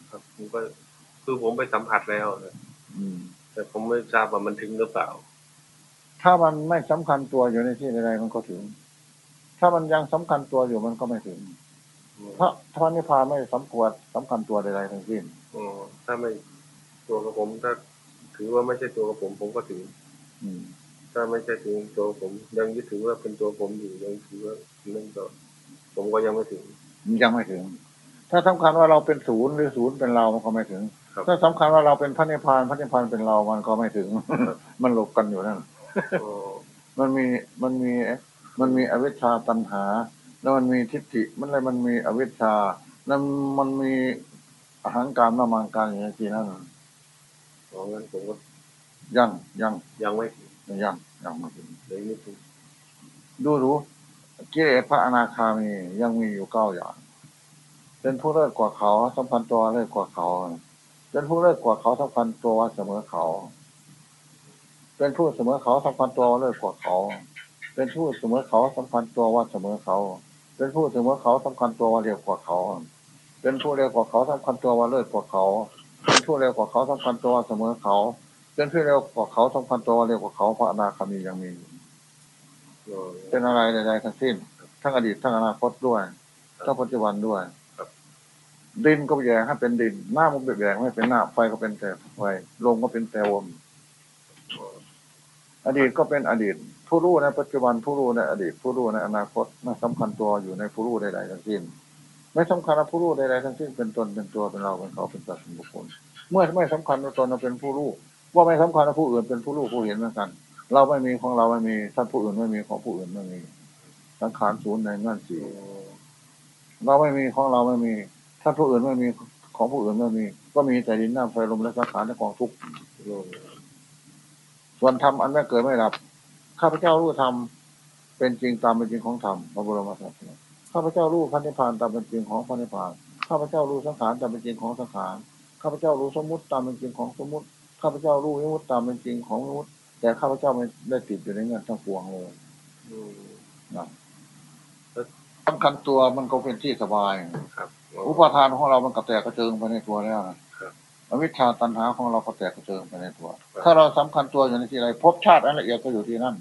ครับผมก็คือผมไปสัมผัสแล้วนะอืม แต่ผมไม่ทราบว่ามันถึงหรือเปล่า ถ้ามันไม่สำคัญตัวอยู่ในที่ใดๆมันก็ถึง ถ้ามันยังสำคัญตัวอยู่มันก็ไม่ถึงถ้าถ้านิพพานไม่สำควรสำคัญตัวใดๆทั้งสิ้นอ๋อถ้าไม่ตัวกับผมถ้าถือว่าไม่ใช่ตัวกับผมผมก็ถึง อืมถ้าไม่ใช่ถึงตัวผม ยังยึดถือว่าเป็นตัวผมอยู่ยังถือว่าเรื่องต่อผมก็ยังไม่ถึงมันยังไม่ถึง ถ้าสำคัญว่าเราเป็นศูนย์หรือศูนย์เป็นเรามันก็ไม่ถึง ครับถ้าสำคัญว่าเราเป็นพระนิพพานพระนิพพานเป็นเรามันก็ไม่ถึง มันหลบกันอยู่นั่นอ๋อมันมีมันมีมันมีอวิชชาตัณหา แล้วมันมีทิฏฐิมันเลยมันมีอวิชชาแล้วมันมีอาหารการมามังการอย่างที่นั่นอ๋องั้นผมก็ยังยังยังไม่ถึงยังยังไม่ถึงเลยไม่ถึงดูรู้กิเลสพระอนาคามียังมีอยู่เก้าอย่าง เป็นผู้เลิศกว่าเขาสัมพันธ์ตัวเลิศกว่าเขา เป็นผู้เลิศกว่าเขาสัมพันธ์ตัวเสมอเขา เป็นผู้เสมอเขาสัมพันธ์ตัวเลิศกว่าเขา เป็นผู้เสมอเขาสัมพันธ์ตัวว่าเสมอเขา เป็นผู้เสมอเขาสำคัญตัวว่าเร็วกว่าเขา เป็นผู้เร็วกว่าเขาสำคัญตัวว่าเลิศกว่าเขา เป็นผู้เร็วกว่าเขาสำคัญตัวว่าเสมอเขา เป็นผู้เร็วกว่าเขาสำคัญตัวว่าเร็วกว่าเขาพระอนาคามียังมีเป็นอะไรใดๆทั้งสิ้น ทั้งอดีตทั้งอนาคตด้วยทั้งปัจจุบันด้วย ดินก็แยงให้เป็นดินหน้ามันแยงไม่เป็นหน้าไฟก็เป็นแต่ไฟลมก็เป็นแต่ลมอดีตก็เป็นอดีต ผู้รู้ในปัจจุบันผู้รู้ในอดีต ผู้รู้ในอนาคตไม่สำคัญตัวอยู่ในผู้รู้ใดๆทั้งสิ้น ไม่สำคัญว่าผู้รู้ใดๆทั้งสิ้นเป็นตนเป็นตัวเป็นเราเป็นเขาเป็นสัตว์เป็นบุคคล เมื่อไม่สำคัญว่าตนเราเป็นผู้รู้ว่าไม่สำคัญว่าผู้อื่นเป็นผู้รู้ผู้เห็นเหมือนกัน เราไม่มีของเราไม่มีท่านผู้อื่นไม่มีของผู้อื่นไม่มีสังขารศูนย์ในนั่นสี่เราไม่มีของเราไม่มี ท่านผู้อื่นไม่มีของผู้อื่นไม่มี ก็มีแต่ดินน้ำไฟลมและสังขารและกองทุกข์อ๋อส่วนธรรมอันไม่เกิดไม่ดับ ข้าพเจ้ารู้ธรรมเป็นจริงตามเป็นจริงของธรรมพระบรมศาสดาข้าพเจ้ารู้พระนิพพานตามเป็นจริงของพระนิพพานข้าพเจ้ารู้สังขารตามเป็นจริงของสังขารข้าพเจ้ารู้สมมุติตามเป็นจริงของสมมุติข้าพเจ้ารู้วิมุตติตามเป็นจริงของวิมุตติแต่ข้าพเจ้าไม่ได้ติดอยู่ในเงื่อนทั้งปวงเลยอืมนะสำคัญตัวมันก็เป็นที่สบายครับ อ๋ออุปทานของเรามันกระแตกกระเจิงไปในตัวแล้วนะครับอวิชชาตัณหาของเรากระแตกกระเจิงไปในตัวครับถ้าเราสำคัญตัวอยู่ในที่ใดภพชาติอันละเอียดก็อยู่ที่นั่น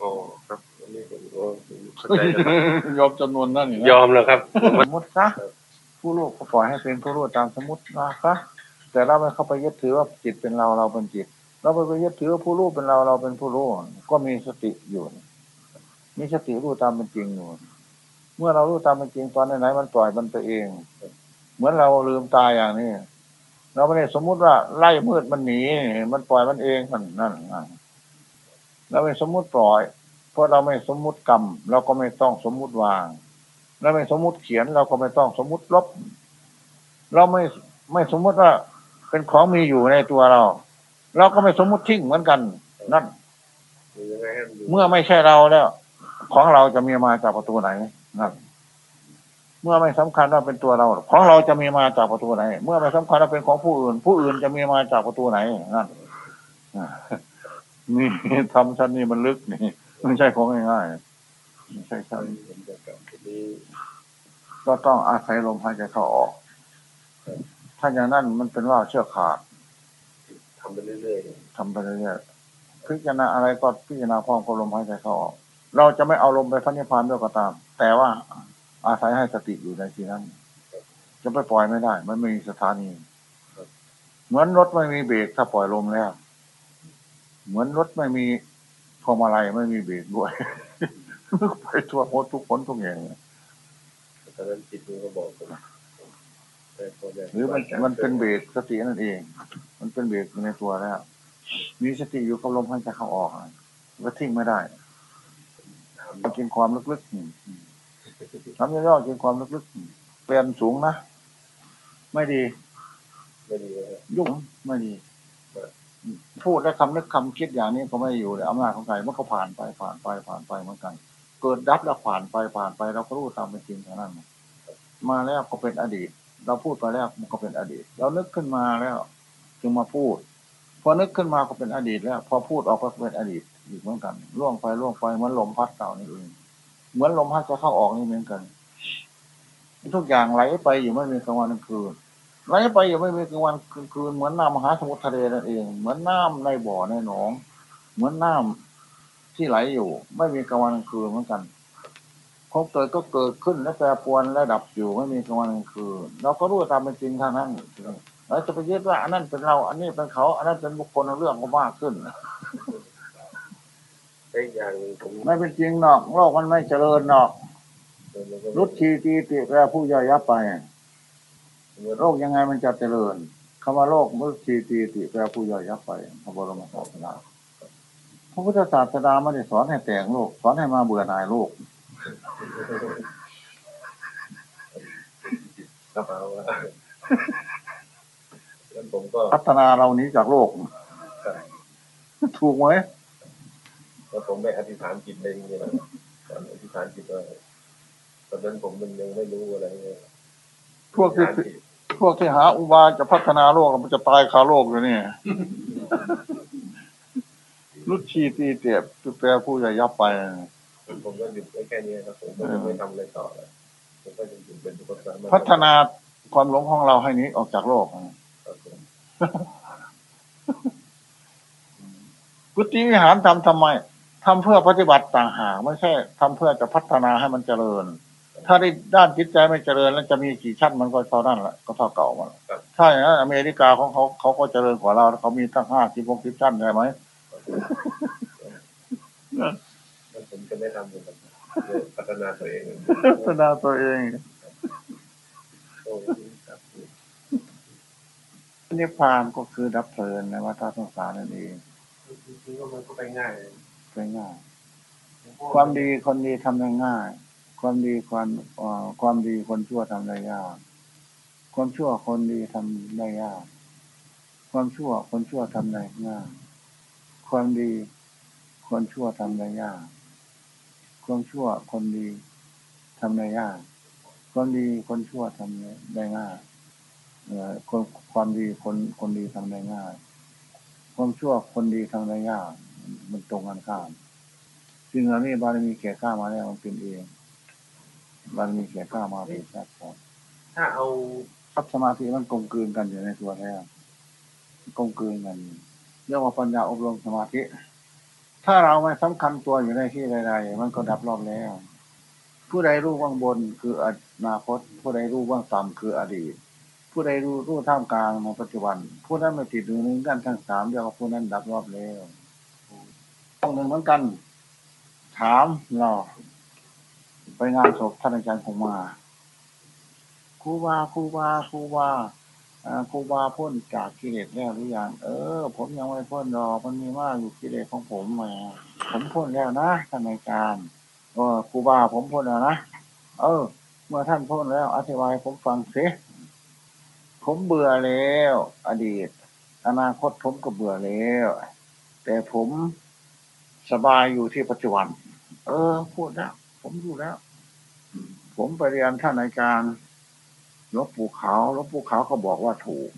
อ๋อครับอันนี้ผมก็ผมเข้าใจแล้วครับยอมจำนวนนั่นนี่นะยอมแล้วครับผมสมมติซะผู้ลูกก็ปล่อยให้เป็นผู้ลูกตามสมมตินะคะแต่เราไม่เข้าไปยึดถือว่าจิตเป็นเราเราเป็นจิต เราไปไปยึดถือว่าผู้ลูกเป็นเราเราเป็นผู้ลูกก็มีสติอยู่ มีสติรู้ตามเป็นจริงอยู่ เมื่อเรารู้ตามเป็นจริงตอนไหนๆมันปล่อยมันไปเอง เหมือนเราลืมตายอย่างนี้เราไม่ได้สมมุติว่าไล่มืดมันหนีมันปล่อยมันเองมันนั่นเราไม่สมมุติปล่อย เพราะเราไม่สมมุติกรรมเราก็ไม่ต้องสมมุติวางเราไม่สมมุติเขียน เราก็ไม่ต้องสมมุติลบ เราไม่ไม่สมมุติว่า เป็นของมีอยู่ในตัวเรา เราก็ไม่สมมุติทิ้งเหมือนกัน นั่น เมื่อไม่ใช่เราแล้ว ของเราจะมีมาจากประตูไหน นั่นเมื่อไม่สำคัญว่าเป็นตัวเรา ของเราจะมีมาจากประตูไหน เมื่อไม่สำคัญว่าเป็นของผู้อื่น ผู้อื่นจะมีมาจากประตูไหนนั่นอ่านี่ทำชั้นนี้มันลึกนี่ไม่ใช่ของง่ายๆไม่ใช่ชั้นผมจะกลับทีนี้ก็ต้องอาศัยลมหายใจเข้าออก ถ้าอย่างนั้นมันเป็นว่าเชือกขาดทำไปเรื่อยทำไปเรื่อยๆพิจารณาอะไรก็พิจารณาพร้อมกับลมหายใจเข้าออก เราจะไม่เอาลมไปพระนิพพานด้วยก็ตาม แต่ว่าอาศัยให้สติอยู่ในที่นั้น จะไปปล่อยไม่ได้ มันไม่มีสถานี เหมือนรถไม่มีเบรกถ้าปล่อยลมแล้ว เหมือนรถไม่มีพวงมาลัยไม่มีเบรกด้วยไปทั่วโคตรทุกคนทุกอย่างๆตอนนั้นจิตมันก็บอกผมแต่พอได้หรือมันมันเป็นเบรกสตินั่นเอง มันเป็นเบรกอยู่ในตัวแล้ว มีสติอยู่กับลมหายใจเข้าออกอะก็ทิ้งไม่ได้ถามต้อง กินความลึกๆอืมทำย่อๆกินความลึกๆเปลี่ยนสูงนะ ไม่ดี ไม่ดีเลยยุ่งไม่ดี พูดและคำนึกคำคิดอย่างนี้ก็ไม่อยู่ในอำนาจของใครมันก็ผ่านไปผ่านไปผ่านไปเหมือนกัน เกิดดับแล้วผ่านไปผ่านไปเราก็รู้ตามเป็นจริงเท่านั้นมาแล้วก็เป็นอดีต เราพูดไปแล้วมันก็เป็นอดีต เรานึกขึ้นมาแล้ว จึงมาพูด พอนึกขึ้นมาก็เป็นอดีตแล้ว พอพูดออกก็เป็นอดีต อีกเหมือนกันล่วงไปล่วงไปเหมือนลมพัดเก่านี่เองเหมือนลมพัดจะเข้าออกนี่เหมือนกัน ทุกอย่างไหลไปอยู่ไม่มีกลางวันกลางคืนไหลไปอยู่ไม่มีกลางวันกลางคืนเหมือนน้ำมหาสมุทรทะเลนั่นเอง เหมือนน้ำในบ่อในหนอง เหมือนน้ำที่ไหลอยู่ ไม่มีกลางวันกลางคืนเหมือนกันพบเกิดก็เกิดขึ้นและแปรปวนและดับอยู่ไม่มีกลางวันกลางคืนเราก็รู้ตามเป็นจริงท่านั้นเราจะไปยึดว่าอันนั้นเป็นเรา อันนี้เป็นเขา อันนั้นเป็นบุคคลเรื่องก็มากขึ้น ได้อย่างหนึ่งผมไม่เป็นจริงหรอกโลกมันไม่เจริญหรอกมันก็รุดทีตีติแปรผู้ย่อยยับไปโรคยังไงมันจะเจริญคำว่าโรคมุทีตีติแปลผู้ย่อยยับไปพระบรมศาสดาพระพุทธศาสดาไม่ได้สอนให้แต่งโลก สอนให้มาเบื่อหน่ายโลกกระเป๋าว่าแล้วผมก็พัฒนาเราหนี้จากโลก ถูกไหม แล้วผมไปอธิษฐานจิตเองเนี่ยนะตอนอธิษฐานจิตว่าตอนนั้นผมมันยังไม่รู้อะไรเลยพวกที่อธิษฐานจิตพวกที่หาอุบายจะพัฒนาโลกมันจะตายคาโลกอยู่นี่รุดชีตีเตียบแปลผู้ย่อยยับไปผมก็หยุดไว้แค่นี้ครับผมก็จะไม่ทำอะไรต่อแล้วผมก็จะหยุดเป็นตัวสามารถพัฒนาความหลงของเราให้หนี้ออกจากโลกครับผมกุฏิวิหารทำทำไม ทำเพื่อปฏิบัติต่างหากไม่ใช่ทำเพื่อจะพัฒนาให้มันเจริญ ถ้าได้ด้านจิตใจไม่เจริญ แล้วจะมีกี่ชั้นมันก็เท่านั้นแหละก็เท่าเก่ามันถ้าอย่างนั้นอเมริกาของเขาเขาก็เจริญกว่าเราเขามีตั้งห้าสิบหกสิบชั้นได้ไหมแล้วผมจะไม่ทำเลยครับเพื่อพัฒนาตัวเองพัฒนาตัวเองโอ้ยครับนิพพานก็คือดับเพลินในวัฏสงสารนั่นเองจริงๆก็มันก็ไปง่ายเลย เป็นง่าย ความดีคนดีทำได้ง่าย ความดีความความดีคนชั่วทำได้ยาก ความชั่วคนดีทำได้ยาก ความชั่วคนชั่วทำได้ง่าย ความดีคนชั่วทำได้ยาก ความชั่วคนดีทำได้ยาก ความดีคนชั่วทำได้ง่ายคนความดีคนคนดีทำได้ง่าย ความชั่วคนดีทำได้ยาก มันตรงกันข้ามสิ่งเหล่านี้บารมีแก่กล้ามาแล้วมันเป็นเองบารมีแก่กล้ามาเป็นแท้พอนถ้าเอาทับสมาธิมันกลมกลืนกันอยู่ในตัวแล้วกลมกลืนกันเรียกว่าปัญญาอบรมสมาธิ ถ้าเราไม่สำคัญตัวอยู่ในที่ใดๆมันก็ดับรอบแล้ว ผู้ใดรู้ว่างบนคืออนาคต ผู้ใดรู้ว่างต่ำคืออดีต ผู้ใดรู้รู้ท่ามกลางในปัจจุบัน ผู้นั้นไม่ติดอยู่ในกันทั้งสามเดียกวกับผู้นั้นดับรอบแล้ว องหนึ่งเหมือนกัน ถามเราไปงานศพท่านอาจารย์คงมาครูบาครูบาครูบาครูบาพ้นจากกิเลสแล้วหรือยังเออ ผมยังไม่พ้นหรอกมันมีมากอยู่กิเลสของผมมาผมพ้นแล้วนะท่านอาจารย์เออครูบาผมพ้นแล้วนะเออ เมื่อท่านพ้นแล้ว อธิบายผมฟังสิผมเบื่อแล้ว อดีต อนาคตผมก็เบื่อแล้ว แต่ผม สบายอยู่ที่ปัจจุบัน เออ พูดแล้ว ผมอยู่แล้ว ผมไปเรียนท่านอาจารย์ลวงปู่ขาลวงปู่ขาก็บอกว่าถูก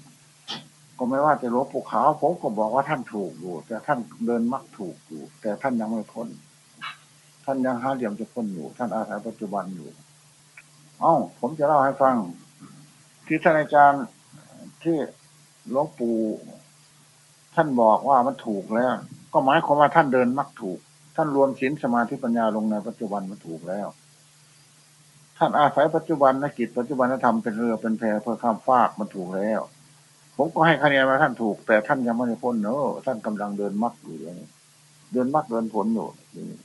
ก็ไม่ว่าจะลวงปู่ขาผมก็บอกว่าท่านถูกอยู่แต่ท่านเดินมักถูกอยู่ แต่ท่านยังไม่พ้น ท่านยังหาเหลี่ยมจะพ้นอยู่ ท่านอาศัยปัจจุบันอยู่ เอ้า ผมจะเล่าให้ฟัง ที่ท่านอาจารย์ที่ลวงปู่ท่านบอกว่ามันถูกแล้ว ก็หมายความว่าท่านเดินมักถูก ท่านรวมศีลสมาธิปัญญาลงในปัจจุบันมันถูกแล้ว ท่านอาศัยปัจจุบันนกิจปัจจุบันธรรมเป็นเรือเป็นแพเพื่อข้ามฟากมันถูกแล้ว ผมก็ให้คะแนนมาท่านถูก แต่ท่านยังไม่ได้พ้นเนอะท่านกำลังเดินมักอยู่อย่างนี้เดินมักเดินผลอยู่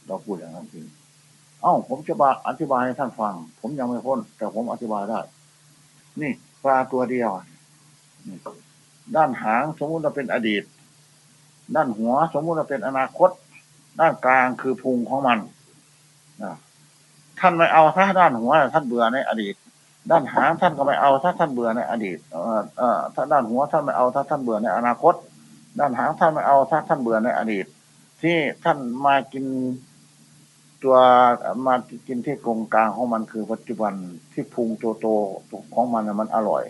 เราพูดอย่างนั้นจริงเอ้าผมจะบาอธิบายให้ท่านฟัง ผมยังไม่พ้น แต่ผมอธิบายได้ นี่ปลาตัวเดียวด้านหางสมมุติว่าเป็นอดีต ด้านหัว สมมุติว่าเป็นอนาคต ด้านกลางคือพุงของมันนะท่านไม่เอาถ้าด้านหัวท่านเบื่อในอดีต ด้านหางท่านก็ไม่เอาถ้าท่านเบื่อในอดีตเอ่อเอ่อถ้าด้านหัวท่านไม่เอาถ้าท่านเบื่อในอนาคต ด้านหางท่านไม่เอาถ้าท่านเบื่อในอดีต ที่ท่านมากินตัวมากินที่กรงกลางของมันคือปัจจุบันที่พุงโตโตๆของมันน่ะมันอร่อย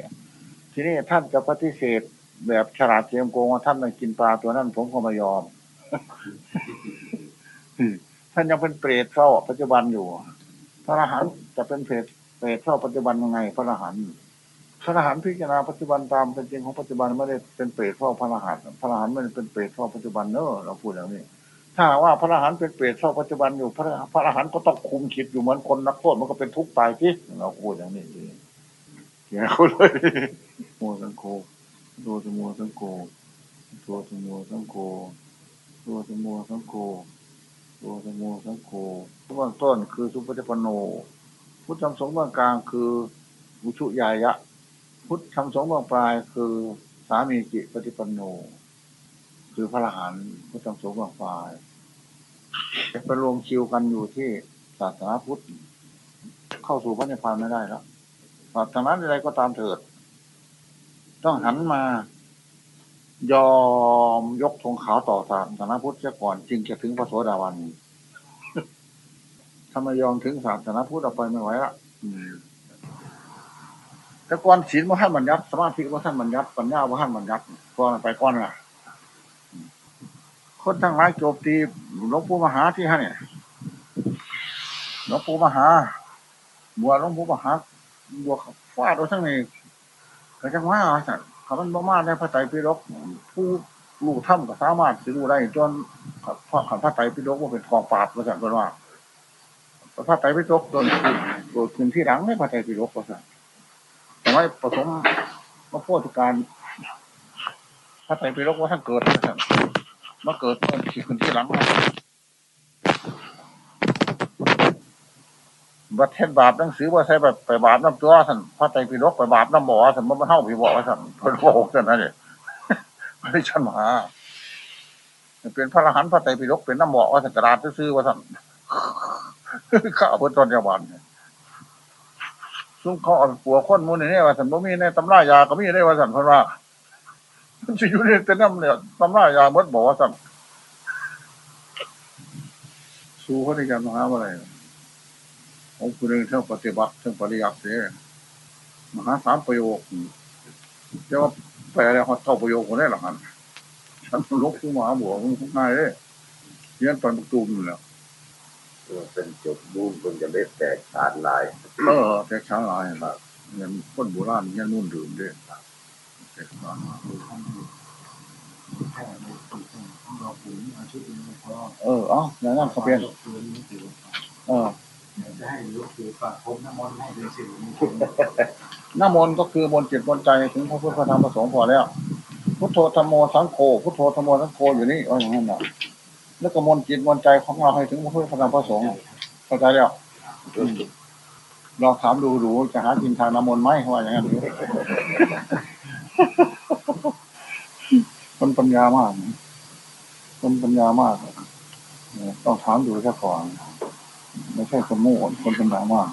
ทีนี้ท่านจะปฏิเสธ แบบฉลาดเจียมโกงว่าท่านไม่กินปลาตัวนั้นผมก็ไม่ยอม ท่านยังเป็นเปรตเฝ้าปัจจุบันอยู่ พระอรหันต์จะเป็นเปรตเปรตเฝ้าปัจจุบันยังไง พระอรหันต์พระอรหันต์พิจารณาปัจจุบันตามเป็นจริงของปัจจุบันไม่ได้เป็นเปรตเฝ้าพระอรหันต์พระอรหันต์ไม่ได้เป็นเปรตเฝ้าปัจจุบันเนอะเราพูดอย่างนี้ถ้าว่าพระอรหันต์เป็นเปรตเฝ้าปัจจุบันอยู่ พระพระอรหันต์ก็ต้องคุมคิดอยู่เหมือนคนนักโทษมันก็เป็นทุกข์ตายที่เราพูดอย่างนี้สิเสียเขาเลยโมสังโฆ โดสโมสังโฆโดสโมสังโฆโดสโมสังโฆตัวสโมสังโฆเบื้องต้นคือสุปฏิปโน พุทธธรรมสงฆ์เบื้องกลางคืออุชุยายะ พุทธธรรมสงฆ์เบื้องปลายคือสามีจิปฏิปโน คือพระอรหันต์พุทธธรรมสงฆ์เบื้องปลายจะไปรวมคิวกันอยู่ที่ศาสนาพุทธ เข้าสู่พระนิพพานไม่ได้แล้วศาสนาใดก็ตามเถิด ต้องหันมา ยอมยกธงขาวต่อศาสนาพุทธเสียก่อน จึงจะถึงพระโสดาบันถ้าไม่ยอมถึงศาสนาพุทธเอาไปไม่ไหวละแต่ก่อนศีลว่าท่านบัญญัติสมาธิว่าท่านบัญญัติปัญญาว่าท่านบัญญัติก่อนไปก่อนล่ะ คนทั้งหลายโจมตีหลวงปู่มหาที่ฮะเนี่ยหลวงปู่มหาบัวหลวงปู่มหาบัวฟาดเอาทั้งนี้ ก็จังว่าสัตว์เขามันบ่มาในพระไตรปิฎกผู้รู้ถ้ำก็สามารถสิรู้ได้จนพระขันพระไตรปิฎกว่าเป็นทองปราบว่าสัตว์ว่าพระไตรปิฎกโดนโดนขึ้นที่หลังในพระไตรปิฎกว่าสัตว์แต่ว่าผสมมาพูดการพระไตรปิฎกว่าท่านเกิดว่าสัตว์มาเกิดเมื่อขึ้นที่หลังนะ บัดเทศบาปหนังสือว่าใช้แบบไปบาปน้ำตัวสันพระไตรปิฎกไปบาปน้ำบ่อสันมันเท่าผีบ่อสันพิ่นโลกสันนั่นเองไม่ได้ชันมาเป็นพระอรหันต์พระไตรปิฎกเป็นน้ำบ่อว่าสันกระดาษซื้อว่าสันข้าพิ่นตอนยาวันซุ่มเขาเอาปัวคนมูนี่เนี่ยว่าสันบ่มีในตำรายาก็มีได้ว่าสันเพิ่นว่ามันจะอยู่ในแต่น้ำเนี่ยตำรายาเมดบอกว่าสันสู้เขาในการมหาอะไร ผมคุณเองเท่าปฏิบัติเท่าปริยัติเสียมหาสามประโยคแต่ว่าแปลแล้วเขาเท่าประโยคคนได้หรอครับฉันลบผู้มหาบัวมันง่ายเลยเรียนตอนประตูนี่แหละเป็นจบบูมคนจะได้แตกขาดลายเออแต่ช้าหลายแบบเงินคนโบราณเงินนุ่นดื่มด้วยแต่ช้าหลายเออเอ๋ออย่างนั้นเขาเป็นเออ จะให้ลูกคือฝากผมน้ำมนต์ให้เป็นสิริมงคลน้ำมนต์ก็คือมนต์จิตมนต์ใจถึงพระพุทธพระธรรมพระสงฆ์พอแล้ว พุทโธธรรมโมสังโฆพุทโธธรรมโมสังโฆอยู่นี่ว่าอย่างนั้นนะแล้วก็มนต์จิตมนต์ใจของเราให้ถึงพระพุทธพระธรรมพระสงฆ์เข้าใจแล้วลองถามดูดูจะหากินทางน้ำมนต์ไหมว่าอย่างนั้นคนปัญญามากนะคนปัญญามาก ต้องถามดูซะก่อน ไม่ใช่คนโง่คนปัญญามาก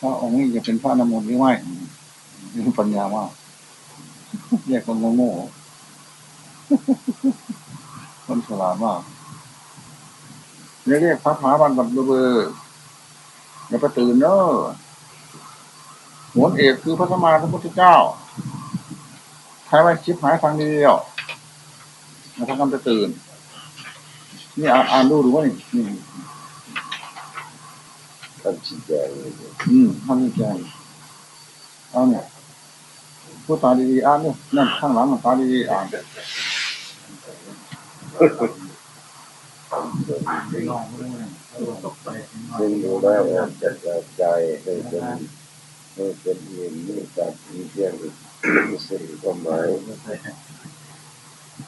พระองค์นี้จะเป็นพระนมนหรือไม่นี่ปัญญามากแยกคนโง่คนฉลาดมากเรียกเรียกพระมหาบันบันเบอร์อย่าไปตื่นเนอะหัวเอกคือพระสมมาพระพุทธเจ้าใครไว้ชิบหายทางเดียวมาทำกันไปตื่น นี่อ่านอ่านดูหรือว่านี่นี่ท่านชี้แจงเลยอืมท่านนี่แจ้งเอาเนี่ยผู้ตาดีๆอ่านนี่นั่นข้างหลังมันตาดีๆอ่านไปลองดูนะตกไปหน่อยซึ่งดูแล้วออกจากใจให้เป็นให้เป็นเงินมีการมีเพียงสิ่งความหมาย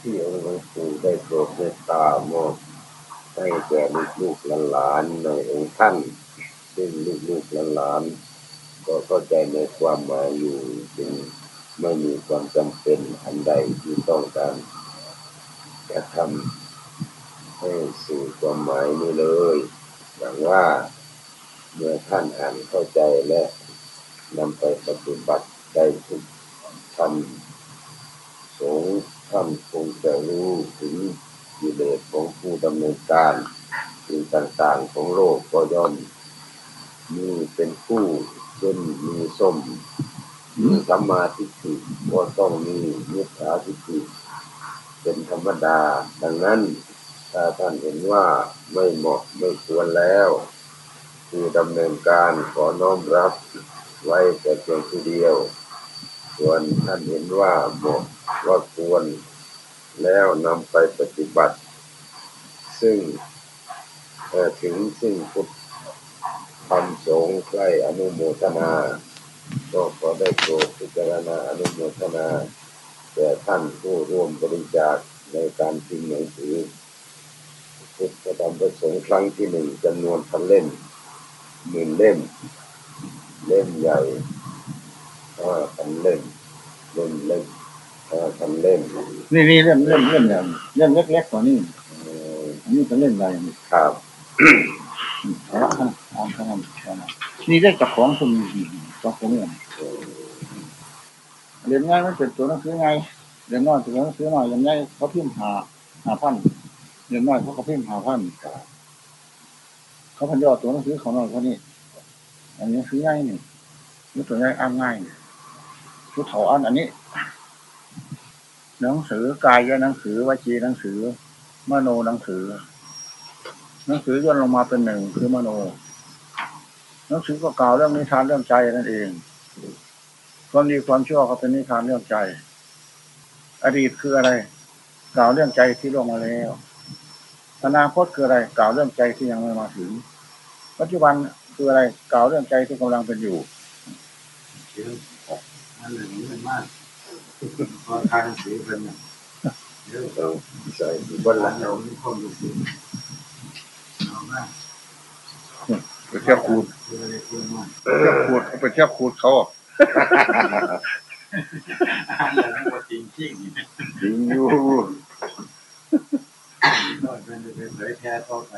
ที่องค์หลวงปู่ได้โปรดเมตตามอบ ให้แก่ลูกๆหลานในองค์ท่าน ซึ่งลูกๆหลานก็เข้าใจในความหมายอยู่จึงไม่มีความจำเป็นอันใดที่ต้องการจะทำให้สู่ความหมายนี้เลยหวังว่าเมื่อท่านอ่านเข้าใจและนำไปปฏิบัติได้ถูกทำสงฆ์ท่านคงจะรู้ถึง กิเลสของผู้ดำเนินการสิ่งต่างๆของโลกก็ย่อมมีเป็นผู้เช่นมีส้มมีสัมมาทิฏฐิก็ต้องมีมิจฉาทิฏฐิเป็นธรรมดา ดังนั้นถ้าท่านเห็นว่าไม่เหมาะไม่ควรแล้ว คือดำเนินการขอน้อมรับไว้แต่เพียงผู้เดียว ส่วนท่านเห็นว่าเหมาะว่าควร แล้วนำไปปฏิบัติ ซึ่งถึงซึ่งพุทธธรรมสงฆ์ใกล้อนุโมทนา ก็ขอได้โปรดพิจารณาอนุโมทนาแต่ท่านผู้ร่วมบริจาคในการพิมพ์หนังสือพุทธธรรมประสงค์ครั้งที่หนึ่งจำนวนพันเล่มหมื่นเล่ม เล่มใหญ่ห้าพันเล่มเล่มเล็ก ห้าพันเล่มนี่นี่เล่มเล่มเล่มเนี่ยเล่มเล็กๆกว่านี่เอ่ออันนี้เป็นเล่มใหญ่นี่ครับเอาละขนาดอ่านขนาดขนาดนี่ได้จากของคนเจ้าของเนี่ยเอ่อเรียนง่ายไม่เป็นตัวหนังสือไงเรียนน้อยตัวหนังสือหน่อยยังไงเขาพิมพ์หาหาพันเรียนน้อยเขาก็พิมพ์หาพันเขาพันยอดตัวหนังสือเขาหน่อยเขานี่อันนี้หนังสือง่ายนี่นี่ตัวง่ายอ่านง่ายชุดเถาอันอันนี้ หนังสือกายหนังสือวจีหนังสือ มโนหนังสือ หนังสือย่นลงมาเป็นหนึ่งคือมโน หนังสือก็กล่าวเรื่องนิทานเรื่องใจนั่นเองความดีความชั่วก็เป็นนิทานเรื่องใจ อดีตคืออะไร กล่าวเรื่องใจที่ล่วงมาแล้วอนาคตคืออะไร กล่าวเรื่องใจที่ยังไม่มาถึง ปัจจุบันคืออะไร กล่าวเรื่องใจที่กำลังเป็นอยู่เดี๋ยวอันหนึ่งมันมาก พอทานสีเป็นเนี่ยเดี๋ยวต้องใส่ที่บนหหลังเราไม่ค่อยรู้สึกเอามากไปเที่ยวขูดคืออะไรคือมากไปเที่ยวขูดไปเที่ยวขูดเขาอันนั้นก็จริงจริงจริงอยู่น้อยเป็นเป็นเผยแพร่ต่อไป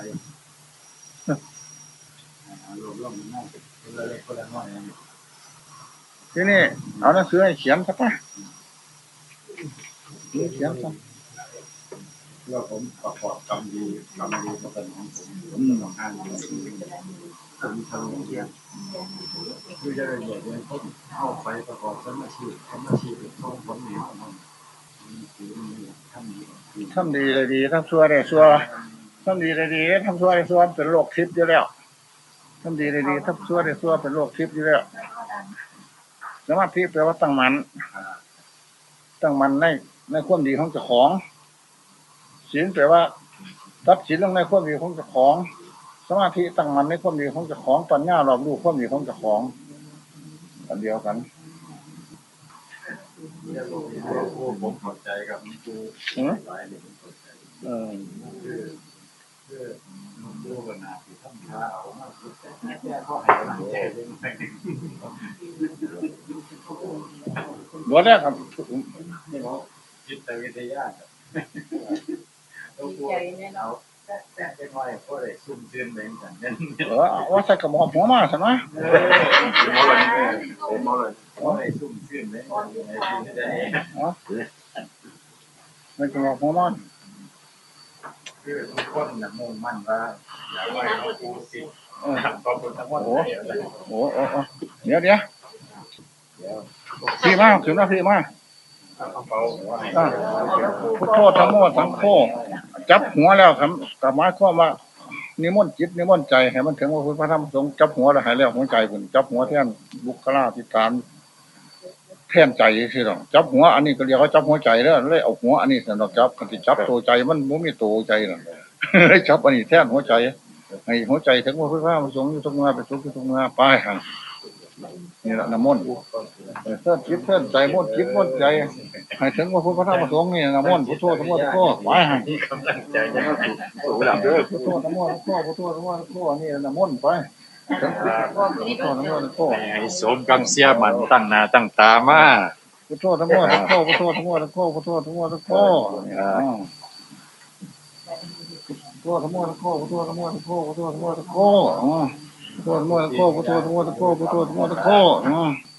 รวมรวมมันมากคนละเล็กคนละน้อยที่นี่เอาหนังสือให้เขียนสักปะ เขียนสักว่าผมประกอบกรรมดีกรรมดีก็เป็นของผมผมต้องารดีผมทำอย่างเดียวคือจะได้เรียนเรียนต้นเข้าไปประกอบสมาชิกสมาชิกเป็นต้องผลเหนือของมันคือมันทำดีทำดีเลยดีทำชั่วได้ชั่วทำดีเลยดีทำชั่วได้ชั่วเป็นโรคทิพย์อยู่แล้วทำดีเลยดีทำชั่วได้ชั่วเป็นโรคทิพย์อยู่แล้วสมาธิแปลว่าตั้งมันตั้งมันใน ในความดีของเจ้าของศีลแปลว่ารับศีลลงในความดีของเจ้าของ สมาธิตั้งมันในความดีของเจ้าของปัญญารอบรู้ความดีของเจ้าของอันเดียวกันผมเข้าใจกับครูอืมหลายเนี่ยผมเข้าใจเออคือคคือดูกันนาที่ทำท่าเอามาสุดแค่ข้อให้กำลังใจเรื่องไม่หัวแรกครับนี่เขาิตวิทยาดีใจแน่นอนแต่จะอเลยซุ่มเชื่นไปกันนั่นเออว่าใส่กระหม่อมหัวมาใช่ไหมหมอเลยหมอเลยหมอเลยซุ่มเชื่นไปอ๋อไม่กระหม่อมหัวมันที่เป็นคนนะมุ่งมั่นว่าอยาไปน้องปูสิทำความเป็นทั้งหมดโอ้โหเดี๋ยวเดี๋ยวพี่มาถึงแล้วพี่มา พุทโธทั้งโมทั้งโคจับหัวแล้วครับกลับมาข้อว่านิมนต์จิตนิมนต์ใจให้มันถึงว่าพุทธพระธรรมสงฆ์จับหัวแล้วหายแล้วหัวใจคุณจับหัวแท่นบุคลาธิการแท่นใจที่ต้องจับหัวอันนี้ก็เรียกว่าจับหัวใจแล้วเลยเอาหัวอันนี้สำหรับจับกันที่จับตัวใจมันไม่มีตัวใจน่ะเลยจับอันนี้แท่นหัวใจให้หัวใจถึงว่าพุทธพระธรรมสงฆ์อยู่ตรงเมื่อไปทุกอยู่ตรงเมื่อไปหัน นี่ละน้ำมนต์เทิดคิดเทิดใจมดคิดมดใจให้ถึงว่าพุทธพระธรรมระสงฆ์นี่น้ำมนต์พุทโธสมุทโธสมุทโธไว้ให้กำลังใจนะสู่หลับเด้อพุทโธสมุทโธพุทโธสมุทโธนี่น้ำมนต์ไปไอ้สมกังเสียมันตั้งนาตั้งตามาพุทโธสมุทโธพุทโธสมุทโธพุทโธสมุทโธพุทโธสมุทโธพุทโธสมุทโธพุทโธสมุทโธ พุทโธพุทโธพุทโธพุทโธพุทโธพุทโธพุทโธ